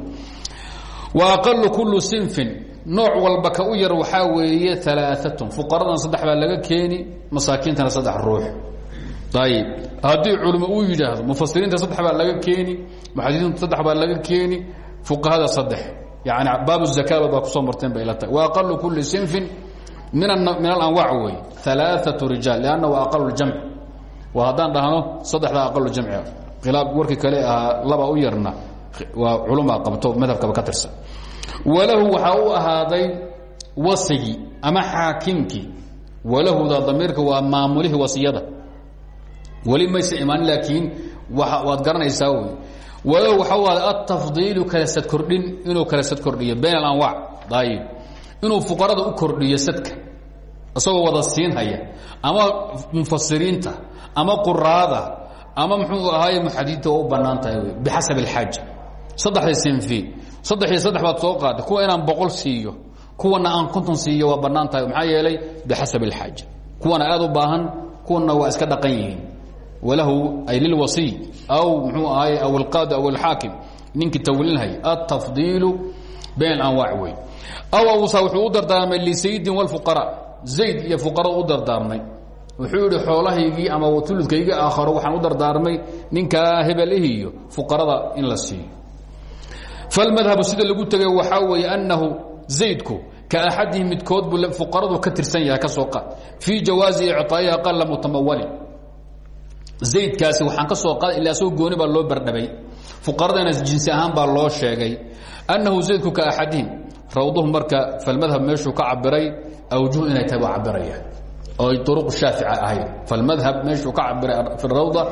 wa aqalu kulu sinfin nooc walba ka u yar waxaa weeye alaaatun fuqaradan saddex baa laga keeni masaakiintana saddex ruux. Ayib haddii culimo uu yidhaahdo mufasiriinta saddex baa laga keeni muxadisiinta saddex baa laga keeni fuqahada saddex. Yani baabu zakaaba baa ku soo marteen bay ila tahay wa aqalu kuli sinfin min alanwac wey alaaatu rijaal lanna waa aqalu jamc waa haddaan dhahno saddexda aqalu jamci khilaaf warkii kale ahaa laba u yarna waa culumaa qabto madhabkaba ka tirsan walahu waxaa u ahaaday wasigii ama xaakimkii walahuda damiirka waa maamulihii wasiyada. Weli maysa imaan laakiin waad garanaysaa wy walow waxa waay atafdiilu kala sad kordhin inuu kala sad kordhiyo bayn alanwaac ayib inuu fuqarada u kordhiyo sadka isagoo wada siinhaya ama mufasiriinta ama quraada ama muxuu ahaay muxadiidta waa u bannaan tahay wy bixasab alxaaja saddexda saddex iyo saddex baad soo qaaday kuwa inaan boqol siiyo kuwana aan konton siiyo waa bannaan tahay. Maxaa yeelay? Bixasab alxaaja kuwana aad u baahan kuwana waa iska dhaqan yihiin. Walahu ay lilwasiy aw mxuu ahaay aw alqaadi aw alxaakim ninkii tawilinhay altafdiilu bayn alanwaac wey aw awsa wuxuu u dardaarmay lisayidin wاlfuqaraa zayd iyo fuqarada u dardaarmay. Wuxuu yidhi xoolahaygii ama tuludkaygii aakharo waxaan u dardaarmay ninkaa hebelihiiyo fuqarada in la siiyo falmadhabu sida lagu tegay waxaa weeye annahu zaydku ka axadihi midkood buu fuqaradu ka tirsan yahay ka soo qaad fii jawaazi icطaa'ihi aqala mutamawalin zaydkaasi waxaan ka soo qaada ila asagoo gooni baa loo bardhabay fuqaradana jinsi ahaan baa loo sheegay annahu zaydku ka axadihim rawduhu marka falmadhab meeshuu ka cabiray awjuh inay tahay baa cabiraya oo ay uruq shaafica ahayd falmadhab meeshuu ka cabiray fi rawda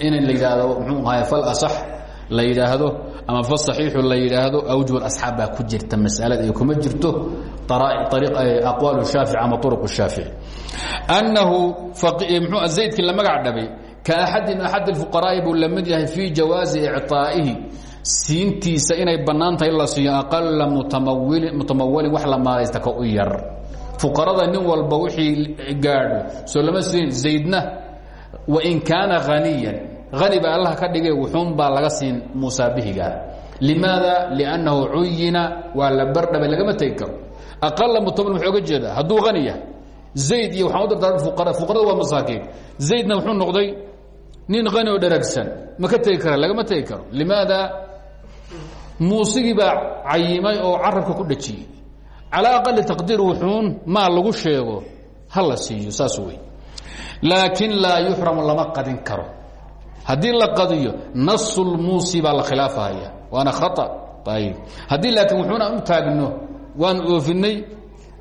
in la yidhaahdo muxuu ahaay fal asax la yidhaahdo ama fal saxiixu la yidhaahdo awjuh asxaab baa ku jirta masalada ay kuma jirto aqwaal shaafic ama uruq shaafici. Annahu zaydkii la magac dhabay kaadi min axad اfuqaraa'i buu la mid yahay fii jawaazi icطaa'ihi siintiisa inay bannaan tahay la siiyo aqala mutamawilin wax la maalaysta ka u yar. Fuqarada nin walba wixii gaadho soo lama siin zaydna wain kaana haniyan hani ba allah ka dhigay wuxuun baa laga siin musaabihiga limaada? Liannahu cuyina waa la bardhabay lagama tegi karo. Aqala mutamawil wuxuu oga jeedaa hadduu hani yahay zayd iyo waxaan u dardaarmay fuqara fuqarada waa masaakiin. Zaydna wuxuu noqday nin hani oo dharagsan ma ka tegi kara lagama tegi karo. Limaada? Muusigii baa cayimay oo carabka ku dhajiyey. Calaa aqali taqdiir wuxuun maa lagu sheego ha la siiyo saas wey laakiin laa yuxramu lama qadin karo haddii la qadiyo nasulmuusi baa la khilaafahaya waana khaa ayib haddii laakiin wuxuuna u taagno waan oofinay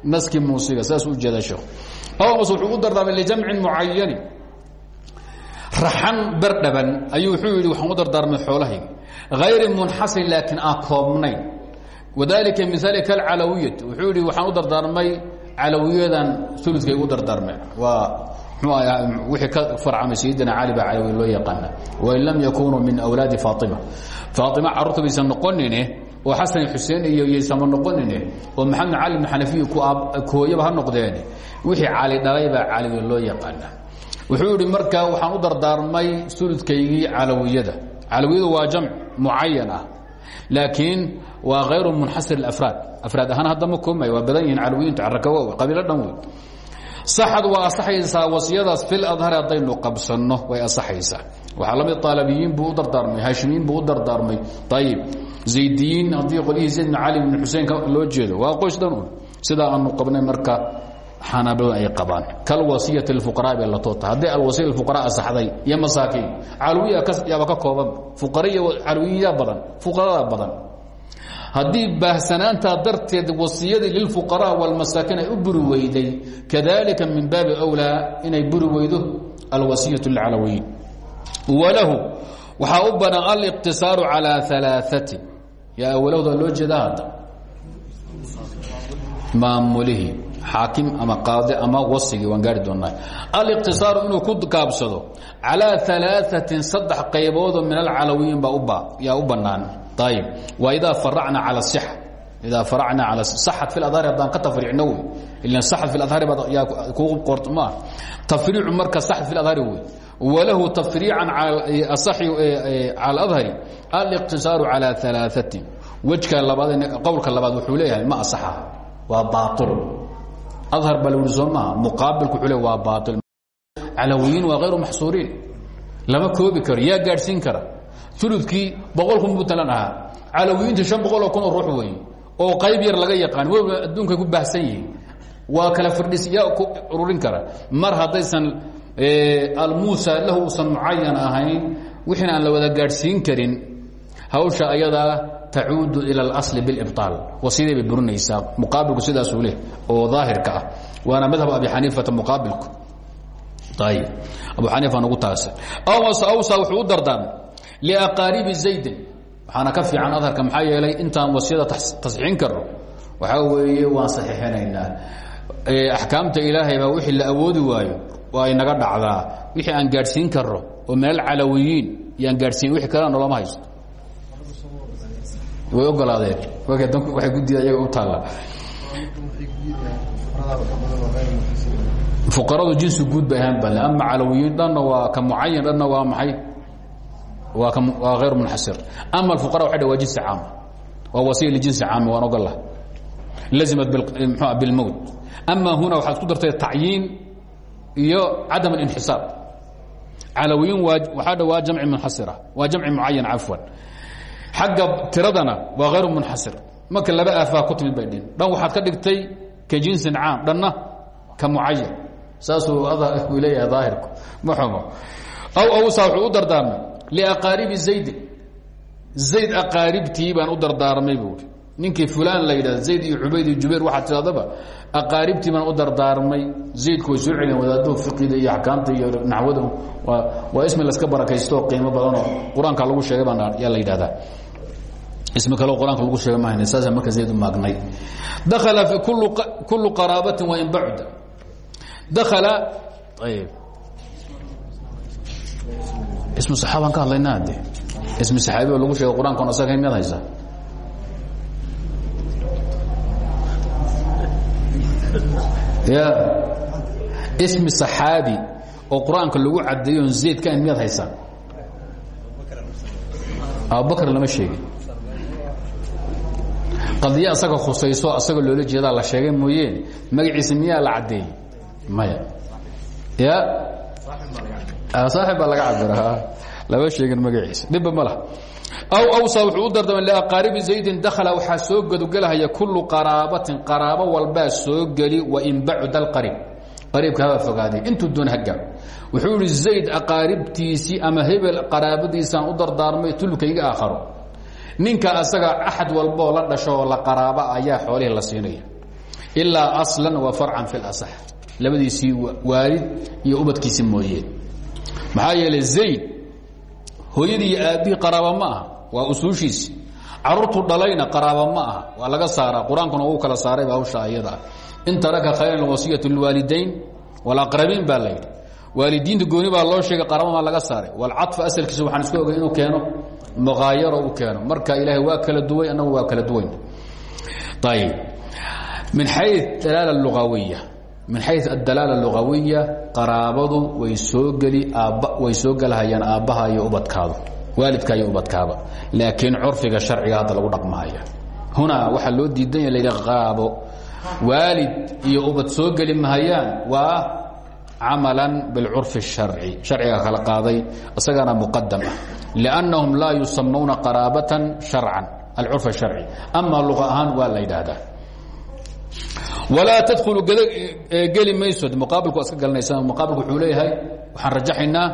naskii muusiga. Saas u jeeda sheekhu amas wuxuu u dardaarmay lijamcin mucayani raxan berdhaban ayuu wuxuu yidhi waxaan u dardaarmay xoolahayga. Hayri munxasin laakiin aan koobnayn. Wadalika miaali kalcalawiyati wuxuu yidhi waxaan u dardaarmay calawiyadan uludkay u dardaarmay. Waa wixii ka farcamay sayidina cali baa calawi loo yaqaana wain lam yakunuu min awlaadi faatima. Faatima carruurta baysan noqonine oo xasan xuseen iyo yaysama noqonine oo maxamed cali bn xanafiya kooyaba ha noqdeen wixii cali dhalay baa calawi loo yaqaana wuxuu yidhi marka waxaan u dardaarmay suludkaygii calawiyada. Calawiyadu waa jamc mucayan ah. Laakiin waa hayru munxasir afraad afraad ahaan hadda ma koomay waa badan yihiin calawiyiintu carakawo qabiilo dhan wey saxad waa asaxaysaa wasiyadaas fil adhari haddaynu qabsanno way asaxaysaa. Waxaa la mid aalabiyiin buu u dardaarmay haashimiyiin buu u dardaarmay. Ayib zaydiyiin haddii qolyihii zayd bn cali bn xusein loo jeedo waa qoys dhan un sidaa aanu qabnay marka xanaabilada ay qabaan. Kalwasiyati lfuqaraa bay la toota hadday alwasiya lfuqaraa asaxday iyo masaakiin calawiya yaaba ka kooban. Fuqara iyo calawiyiyaa badan fuqarada badan haddii baahsanaantaa darteed wasiyadii lilfuqaraa walmasaakiin ay u buri weyday kadalika min baabi wlaa inay buri weydo alwasiyatu lcalawiyin walahu waxaa u banaan aliqtisaaru calaa alaaثatin yaa awalahda loo jeeda hadda? Maamulihii xaakim ama qaadi ama wasigii waan gaari doonaa. Aliqtisaaru inuu ku gaabsado calaa alaaثatin saddex qayboodoo min alcalawiyiin baa yaa u banaan ayb wa idaa faracna cala sixa idaa faracna ala saxad fi adhaari haddaan ka tafriicno wey ilan saxad fi adhaari baad yaa kugu qorto ma tafriicu marka saxad fi adhaari wey walahu tafriican asaxi cala adhari aliqtisaaru calaa alaaثatin wejka labaad qowlka labaad wuxuu leeyahay ma asaxa waa baail adhar baa lawuri soo maaha muqaabilku wuxuu le waa baail calawiyiin waa hayru maxsuuriin lama koobi karo yaa gaadhsiin kara uludkii boqol kun puntland ahaa calawiyiinta an boqoloo kun oo ruux wey oo qayb yar laga yaqaan weliba adduunkay ku baahsan yihiin waa kala firdhis yaa ku ururin kara mar haddaysan almuusa lahu usan mucayan ahayn wixiina aan la wada gaadhsiin karin hawsha ayadaa tacuudu ila اlasli biاlibطaal wasiday bay burinaysaa muqaabilku sidaasuu leh oo daahirka ah waana madhab abi xaniifata muqaabilku ayb abu xaniifa nagu taasa awsa awsa wuxuu u dardaarmay liaqaaribi zaydin waxaana ka fiican adharka maxaa yeelay intaan wasiyada tasxiixin karno waxaa weeye waan saxiixinaynaa axkaamta ilaahay baa wixii la awoodi waayo waa inaga dhacdaa wixii aan gaadhsiin karno oo min alcalawiyiin yaan gaadhsiin wixii kalena noloma haysto way ogolaadeen waay gudida iyaga u taalla fuqaradu jinsi guud bay ahaan bal ama calawiyiin dhanna waa ka mucayan dhanna waa maxay waa waa hayr munxasir. Ama alfuqara waxa dh waa jinsi caam. Waa wasiya lijinsi caami waan ogolah lazimat mxua bilmowt ama huna waxaad ku dartay tacyiin iyo cadam اlinxisaab calawiyiin waxaa dh waa jamci munxasira waa jamci mucayan cafwan. Xagga tiradana waa hayru munxasir. Marka laba aafaa ku timid bay dhin dhan waxaad ka dhigtay ka jinsin caam dhanna ka mucayan saasuu uu leeyahay daahirku. Ma xumo aw awsa wuxuu u dardaarmay liaqaaribi zaydin zayd aqaaribtii baan u dardaarmay buui ninkii fulaan la yidhahda zayd iyo cubayd iyo jubayr waxaad tidhahdaba aqaaribtii baan u dardaarmay zaydku way soo celiyeen wadaadduhu fiqida iyo axkaamta iyo naxwada waa ismi laska barakaysto qiimo badanoo qur'aanka lagu sheegay baan yaa la yidhahdaa ismi kaleo qur'aanka lagu sheega mahayna saasa marka zayd u maagnay dakhala fi kullu qaraabatin wain bacda dakhala ayb ismu saxaabaan ka hadlaynaa de ismi saxaabi oo lagu sheega qur'aankan asaga miyaad haysaa ya. Ismi saxaabi oo qur'aanka lagu cadeeyo on zayd ka miyaad haysaa abubakr lama sheegin. Qadiya asaga khusayso asaga loola jeedaa la sheegay mooyeen. Magaciisa miyaa la caddeeyey? Maya. Ya saaxib baa laga cabira lama sheegin magaciisa. Dhibba ma lah aw awsa wuxuu u dardamay liaqaaribi zaydin dakhala waxaa soo gedogelahaya kullu qaraabatin qaraabo walbaa soo geli wain bacda alqariib qariibka haba fogaaday intuu doon haga wuxuu ihi zayd aqaaribtiisii ama hebel qaraabadiisaan u dardaarmay tulkayga aakharo. Ninka asaga axad walboo la dhasho oo la qaraaba ayaa xoolihii la siinaya. Ilaa aslan wa farcan fi lasax labadiisii waalid iyo ubadkiisi mooyeen maxaa yeelay zayd hooyadii iyo aabbihii qaraaba ma aha waa usuushiisi caruurtu dhalayna qaraaba ma aha waa laga saaraa. Qur'aankuna uu kala saarayba hawsha ayada in taraka khayran wasiyatu lwaalidayn walaqrabiin baa la yidhi. Waalidiinta gooni baa loo sheegay qarabamaa laga saaray. Walcaطfa asalkiisa waxaan iska ogay inuu keeno muqaayaro u keeno. Marka ilaahay waa kala duway annagu waa kala duwayn ayb min xay dalaala lugawiya min xay adalaala lugawiya qaraabadu way soo geli aab way soo gelahayaan aabbaha iyo ubadkaadu waalidka iyo ubadkaaba laakiin curfiga sharciga hadda lagu dhaqmahaya hunaa waxaa loo diidanya la yidhi qaabo waalid iyo ubad soo geli mahayaan waa camalan bilcurfi الsharci sharciga kala qaaday isagaana muqadam ah liannahum laa yusamawna qaraabatan sharcan alcurf الsharci ama luqa ahaan waa la yidhaahdaa walaa tadkhulu geli mayso muqaabilku iska galanaysa muqaabilku wuxuu leeyahay waxaan rajaxaynaa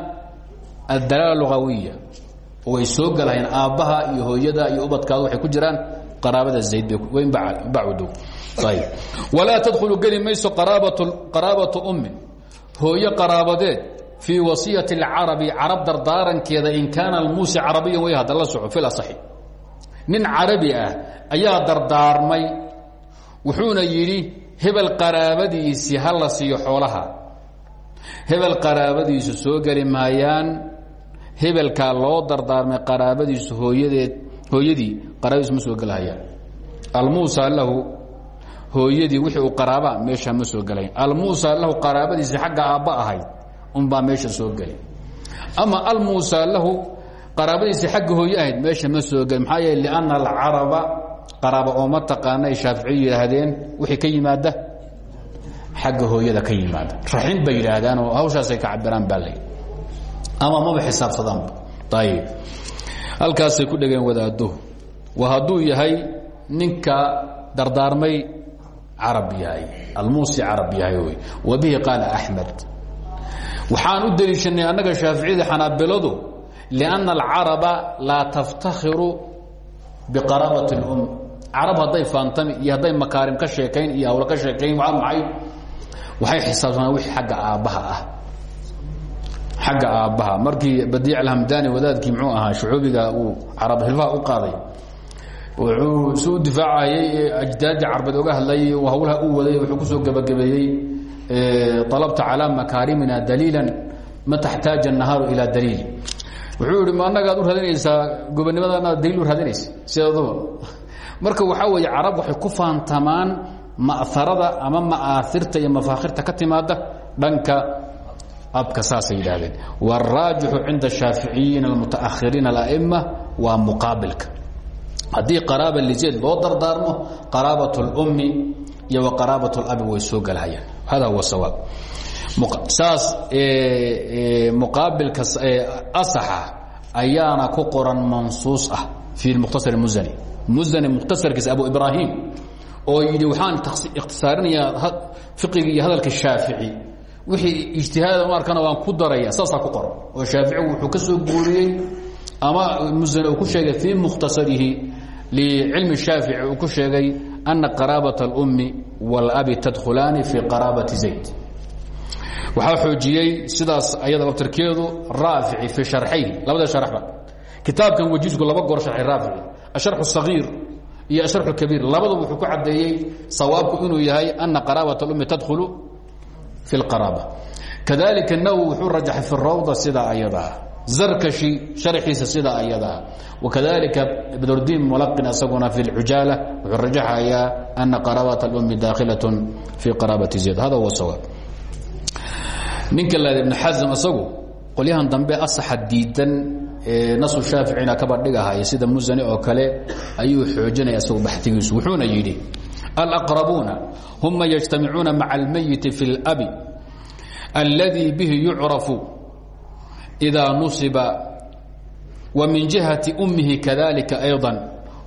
addalaala lugawiya way soo galahayaan aabbaha iyo hooyada iyo ubadkaada waxay ku jiraan qaraabada zayd bacdu ayb walaa tadkhulu geli mayso qaraabatu ummin hooyo qaraabadeed fii wasiyati اlcarabi carab dardaarankeeda in kaana almuusi carabiyan way hadda la soco fi laصaxi nin carabi ah ayaa dardaarmay wuxuuna yidhi hebel qaraabadiisii ha la siiyo xoolaha. Hebel qaraabadiisu soo geli maayaan hebelkaa loo dardaarmay qaraabadiisu hooyadeed hooyadii qaraabadiisu ma soo gelahayaan almuusa lahu hooyadii wixii uu qaraaba meesha ma soo gelayn. Almuusa lahu qaraabadiisii xagga aabba ahayd unbaa meesha soo geli ama almuusa lahu qaraabadiisii xagga hooye ahayd meesha ma soo gelin maxaa yeele lianna alcaraba qaraaba oo ma taqaana ay shaaficiyu yidhaahdeen wixii ka yimaada? Xagga hooyada ka yimaada. Raxin bay yidhaahdaan oo hawshaasay ka cabiraan baa lay ama maba xisaabsadaanba ayib halkaasay ku dhegeen wadaaduhu wa hadduu yahay ninka dardaarmay carab yahay almuusi wa bihi qaala axmed. Waxaan u deliishanay annaga shaaficiyada xanaabiladu lianna alcaraba laa taftakhiru biqaraabati اlum carab hadday faantami iyo hadday makaarim ka sheekayn iyo hawlo ka sheekayn waa maxay? Waxay xisaabsanaa wixii xagga aabbaha ah. Xagga aabbaha. Markii badiic alhamdani wadaadkii muxuu ahaa shucuubiga uu carab hilfaha u qaaday wuxuu si u difaacayay ajdaadii carbeed oga hadlayay hawlaha u waday wuxuu ku soo gebagabeeyey alabta calaa makaarimina daliila ma taxtaaja الnahaaru ilaa daliil. Wuxuu ihi ma annagaad u raadinaysaa gobonimadaanaad daliil u raadinaysa sidaduba marka waxaa weeye carab waxay ku faantamaan ma'harada ama ma'aairta iyo mafaakhirta ka timaada dhanka abka saasay yidhaahdeen wاraajixu cinda الshaaficiyiin almutaahiriin ala'ima waa muqaabilka haddii qaraaba lizeed loo dardaarmo qaraabaة اlummi iyo wa qaraabaة اlabi way soo gelhayaan hada huwa sawaab saas muqaabilka asaxa ayaana ku qoran mansuus ah fi mukhtasar musani musdane mukhtasarkiisa abu ibraahim oo yidhi waxaan ikhtisaarinayaa fiqigii iyo hadalka shaafici. Wixii ijtihaada ma arkana waan ku daraya saasaa ku qoran. Oo shaafici wuxuu ka soo guuriyey ama musdane uu ku sheegay fii mukhtasarihi licilmi shaafici uu ku sheegay ana qaraabat اlummi wاlabi tadkhulaani fii qaraabati zayd. Waxaa xoojiyey sidaas ayada laftarkeedu raafici fii sharxayhi labada sharxba kitaabkan wajiisku laba goor sharxay raafici asharxu الصagiir iyo asharxu اkabiir labadaba wuxuu ku caddeeyey sawaabku inuu yahay ana qaraabaة اlummi tadkhulu fi اlqaraaba kadalika nawowi wuxuu rajaxay fi rawda sidaa ayadaa zarkashi sharxiisa sidaa ayadaa wakadalika badrudiin mulaqin isaguna fi اlcujaala wuxuu rajaxayaa ana qaraabaة اlummi daakhilaة fi qaraabati zayd hada huwa sawaab ninka la ibn xasm isagu qolyahan dambe asaxa diidan nasu shaaficina kaba dhigahaya sida musani oo kale ayuu xoojinaya isagu baxtigiisu wuxuuna yidhi alaqrabuuna hum man yجtamicuuna maca اlmayiti fi اlabi اladii bihi yucrafu إida nusiba wa min jihati umihi kadalika ayضا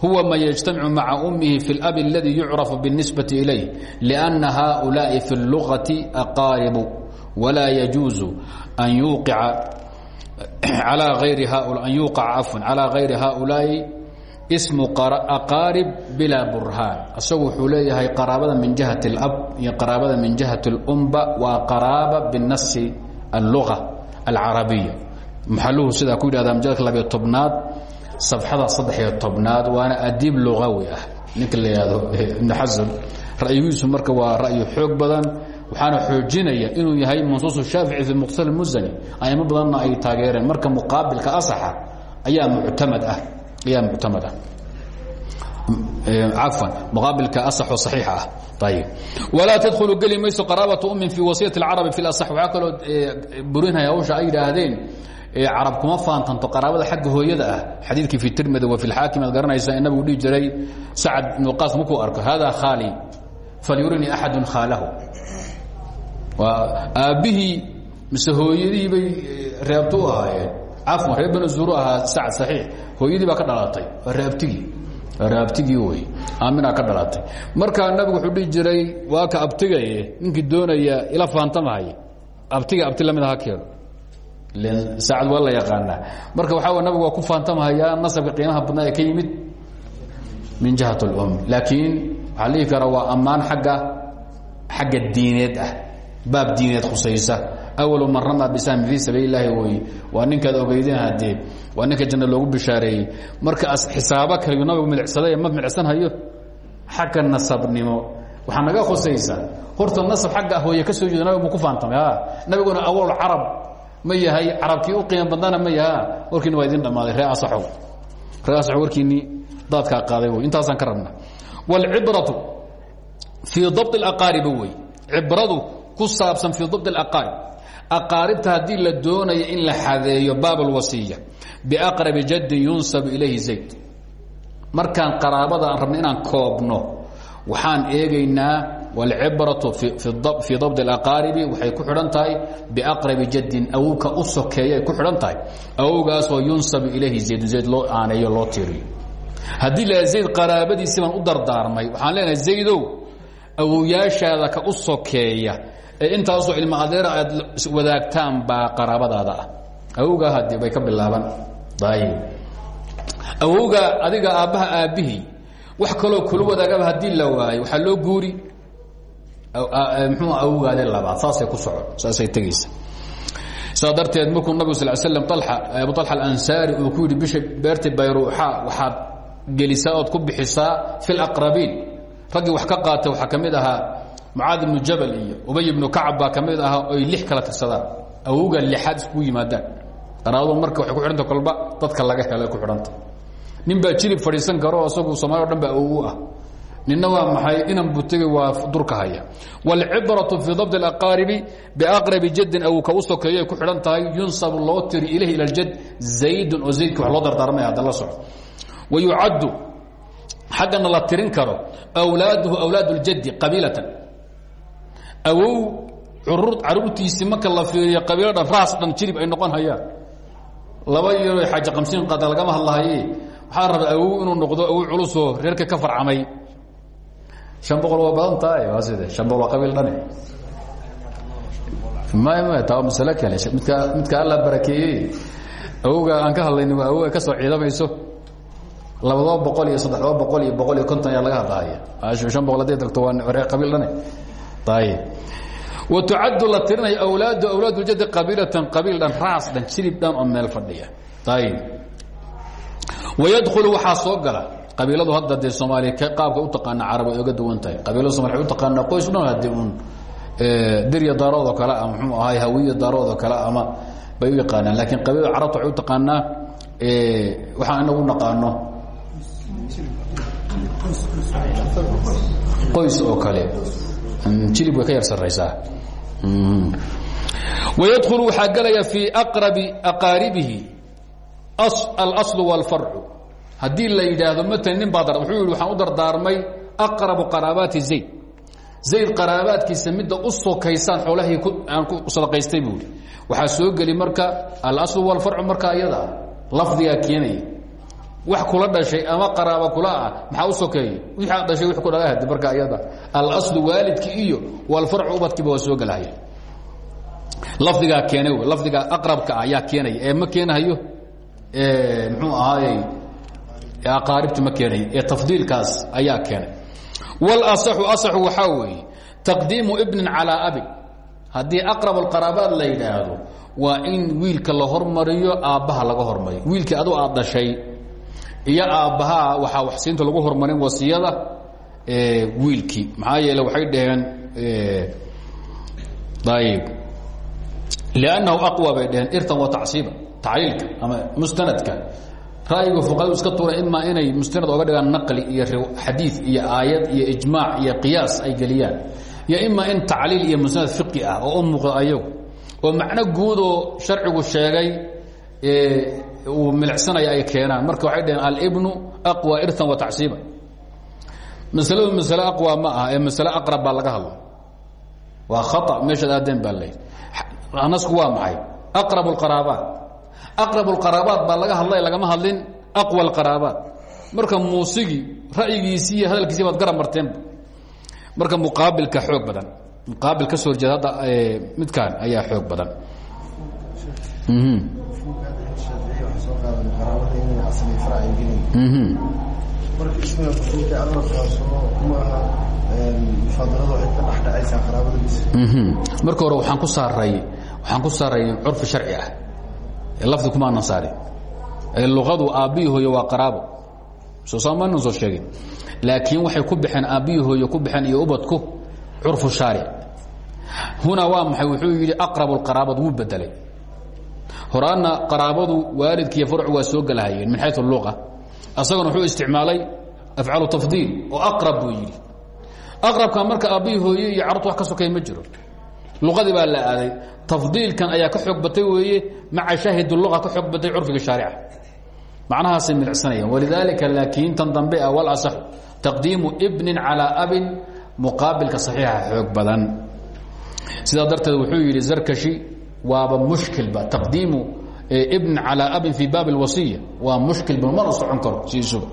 huwa man yجtamicu maca umihi fi اlabi اladii yucrafu bالnisbaةi ilayh لأna haؤulaaءi fi اllugaةi aqaaribu ولا يجuuز أن يuقع على غayri أن يuقaca عفوا عalى غayri هؤuلاaءi اسم أقاaرب بلا برهاaن isagu wuxuu leeyahay قراabada min جiهaة الأب iyo قراabada min جiهaة الأمba waa قراabة بنص اللغة العaraبية محaluhu sidaa ku yidhahda mجلدka labiyo tobnaad صفxada saddex-iyo tobnaad waana adiib luغawi ah ninka la yihahdo iبن xaسن ra'yigiisu marka waa ra'yi xoog badan waxaana xoojinaya inuu yahay mansuus shaafici fi muqtasar musani aymo badanna ay taageereen. Marka muqaabilka asaxa ayaa muctamad ah. Ayaa muctamad ah. Cafwan. Muqaabilka asaxoo saxiixa ah. Ayib walaa tadkhulu geli mayso qaraabatu ummin fi wasiyati اlcarabi fi lasax waxaa kaloo burinhaya hawsha ay yidhaahdeen carab kuma faantanto qaraabada xagga hooyada ah. Xadiidkii fi tirmidi wa fi lxaakim aad garanaysaa in nabigu dhihi jiray sacad ibnu qaas markuu arko hada khaali falyurinii axadu khaalahu waa aabbihii mise hooyadii bay reebto u ahaayeen. Cafwan reer banu zuuru ahaa sacad saxiix. Hooyadii baa ka dhalatay waa reabtigii waa reabtigii wey. Aaminaa ka dhalatay markaa nabigu wuxuu dhihi jiray waa ka abtigaye. Ninkii doonaya ila faantamahaya abtiga abti la mid ha keeno. Sacad waa la yaqaanaa. Marka waxaa nabigu waa ku faantamhayaa nasabka qiimaha badnaa ee ka yimid min jihat اlum laakiin waxaa la dhihi karaa waa ammaan agga xagga diineed ah baab diineed khusaysa. Awalu man ramaa bisahmi fii sabiili illaahi weye waa ninkaad ogeydeen haddee waa ninka janna loogu bishaareeyey. Marka xisaabo kaliyu nabigu milicsadae ma milicsanhayo? Xagga nasabnimo. Waxaa naga khusaysa. Horta nasab xagga hooye ka soo jeedo nabigu mu ku faantamay. A nabiguna awal carab. Ma yahay carabkii u qiimo badnana ma yaha. Warkiina waa idin dhammaaday ree asaxow ree asaxow warkiinii daadkaa qaaday wey intaasaan ka rabna walcibratu fii dabt aqaariba wey cibradu ku saabsan fii dabt اlaqaarib aqaaribta haddii la doonayo in la xadeeyo baab اlwasiya biaqrabi jadin yunsabu ilayhi zayd markaan qaraabada aan rabna inaan koobno waxaan eegaynaa wاlcibraةu fii dabd اaqaaribi waxay ku xidhan tahay biaqrabi jadin awowka u sokeeyay ku xidhan tahay awowgaasoo yunsabu ilayhi zayd zayd loo aaneeyo loo tiiriyo haddii la zayd qaraabadiisi baan u dardaarmay waxaan leenahay zaydow awowyaashaada ka u sokeeya ee intaasoo ilmo adeera aad wadaagtaan baa qaraabadaada ah. Awowgaa hadi bay ka bilaaban. Ayb awowga adiga aabbaha aabbihii wax kaloo kula wadaagaba haddii la waayo waxaa loo guuri. Mxuu awgaade labaad saasay ku soco saasay tegaysa saa darteed markuu nabig sal slam abu alxa alansaari uu ku yidhi bisha beerta bayruuxa waxaad gelisaa ood ku bixisaa fi laqrabiin raggii wax ka qaatay waxaa ka mid ahaa mucaad ibnu jabal iyo ubay ibnu kacab baa ka mid ahaa oy lix kala tirsadaan awowga lixaad iskugu yimaadaan qaraabadu marka waxay ku xidhanta kolba dadka laga helay ku xidhanta nin baa jilib fadhiisan karo isagu soomaaliya o dhan ba awowu ah nina waa maxay inan butegi waa durka haya wاlcibraةu fii dabd اaqaaribi biaqrabi jadin aw ka u sokeeyo ay ku xidhan tahay yunsabu loo tiri ilayh ilى اljad zaydun oo zaydki wax loo dardaarmaya hadda la soco wayucaddu xaggana la tirin karo wlaaduhu awlaad اljadi qabiilatan awow caruurtiisii marka la fiiriyo qabiilo dhan raas dhan jirib ay noqon hayaan. Laba yaro xaaje kamsiin qada lagama hadlahaye waxaa raba awow inuu noqdo awow culusoo reerka ka farcamay. An boqol waa badan tahay waa side an boqol waa qabiil dhane may may taa masalo kale. Midka midka alla barakeeyey. Awowga aan ka hadlayni waa awowga ka soo ciidamayso. Labadaba boqol iyo saddexdaba boqol iyo boqol iyo konton ayaa laga hadlahaya an boqol haday tagto waa reer qabiil dhane tucaddu la tirinayo awlaadu awlaad uljadi qabiilatan qabiil dhan raas dhan jirib dhan oo meel fadhiya. Ayib wayadkhulu waxaa soo gala. Qabiiladu hadda dee soomaaliya qaabka u taqaana carab ay oga duwan tahay. Qabiilada somalia u taqaanaa qoys dhan haddii uun dirya daarood oo kale ama muxuu ahaay hawiya daarood oo kale ama bay u yaqaanaan. Laakiin qabiilada carabta waxay u taqaanaa waxaan inagu naqaano. Qoys oo kale jilib way ka yar saraysaa wayadkhulu waxaa gelaya fii aqrabi aqaaribihi alaslu wاlfarcu haddii la yidhaahdo ml nin baa yidhi waxaan u dardaarmay aqrabu qaraabaati zayd. Zayd qaraabaadkiisa midda u sokaysaan xoolahii aan ku sadaqaystay buu ihi waxaa soo geli marka alaslu walfarcu marka iyada lafdigaa keenaya wax kula dhashay ama qaraaba kula ah maxaa u sokeeye wii dhashay w kudhala had marka ayada. Alaslu waalidki iyo walfarcu ubadkiiba waa soo gelahaya lafdigaa keenay lafdiga aqrabka ah yaa ee ma keenahayo mxuu ahaayey aqaaribta ma keenayo ee tafdiilkaas ayaa keenay. Walasaxu asaxu waxaa weeye taqdiimu ibnin calaa abi. Haddii aqrab alqaraabaad la yidhaahdo waa in wiilka la hormariyo aabbaha laga hormariyo. Wiilkii aduu aad dhashay iyo aabbahaa waxaa waxsiinta lagu hormarin wasiyada wiilkii maxaa yeele waxay dhaheen ayb liannahu aqwa bay dhaheen irtan wa tacsiiba tacliilka ama mustanadka. Ra'yiga fuqahadu iska tuura imaa inay mustanad oga dhigaan naqli iyo xadiid iyo aayad iyo ijmaac iyo qiyaas ay geliyaan. Iyo imaa in tacliil iyo musnad fiqi ah oo u muuqda ayagu. Oo macno guudoo sharcigu sheegay uu milicsanaya ay keenaan marka waxay dhaheen alibnu aqwa irtan wa tacsiiban masaladu masale aqwa ma aha ee masale aqrab baa laga hadla waa khaa meeshaad aadeen baa leyd nasku waa maxay aqrab اlqaraabaat aqrab اlqaraabaat baa laga hadlay lagama hadlin aqwa اlqaraabaat marka muusigii ra'yigiisii iyo hadalkiisii baad garab marteenba marka muqaabilka xoog badan muqaabil ka soo horjeeda hadda midkaan ayaa xoog badan marka hore waaan ku saaray waxaan ku saaray curfi sharci ah. Lafdi kumaanan saarin. Luqadu aabbihii hooye waa qaraabo. Soo saamaanan soo sheegin. Laakiin waxay ku baxeen aabbihii hooye ku baxeen iyo ubadku curfu shaaric. Hunaa waa maxay? Wuxuu yidhi aqrab اqaraabad wuu bedelay horaana qaraabadu waalidka iyo farcu waa soo gelahayeen min xayu luqa asagona wuxuu isticmaalay afcalu tafdiil oo aqrab buu yidhi. Aqrabka marka aabbihii hooye iyo carurta wax ka sokay ma jiro. Luqadii baa la aaday. Tafdiilkan ayaa ka xoog batay weeye maca shaahid luqa ka xoog batay curfiga shaarica macnahaasay milicsanayaan. Walidaalika laakiin tan dambe ah wal asaxu taqdiimu ibnin calaa abin muqaabilka saxiixa xoog badan. Sidaa darteed wuxuu yidhi zarkashi waaba mushkilba taqdiimu ibn calى abin fi baab اlwasiya waa mushkil ba mana socon karo siisuba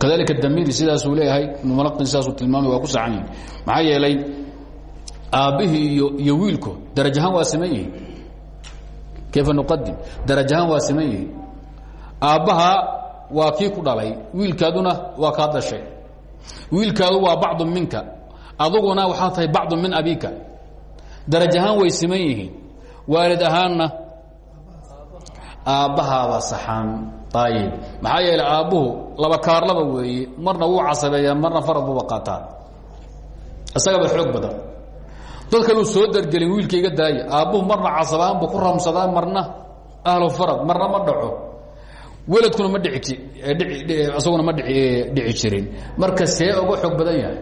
kadalika damiri sidaasuu leeyahay ibnu malaqin sidaasuu tilmaamay waa ku saxan yihiin maxaa yeelay aabbihii iyo wiilku darajahaan waa siman yihiin. Kayfa nuqadim darajahaan waa siman yihiin. Aabbaha waa kii ku dhalay wiilkaaduna waa kaa dashay wiilkaadu waa bacdu minka. Aduguna waxaa tahay bacdu min abika daraj ahaan way siman yihiin waalid ahaanna? Aabbahaaba saxan. Ayib maxaa yeele aabbuhu laba kaarlaba weeye marna wuu casabeeyaa marna farad buuba qaataa isagaba xoog badan. Dad kaluu soo dargelin wiilka iga daaya aabbuhu marna casabaan buu ku ramsadaa marna ahlu farad marna ma dhaco. Weladkuna ma dhici isaguna ma dhici jirin. Marka see uga xoog badan yahay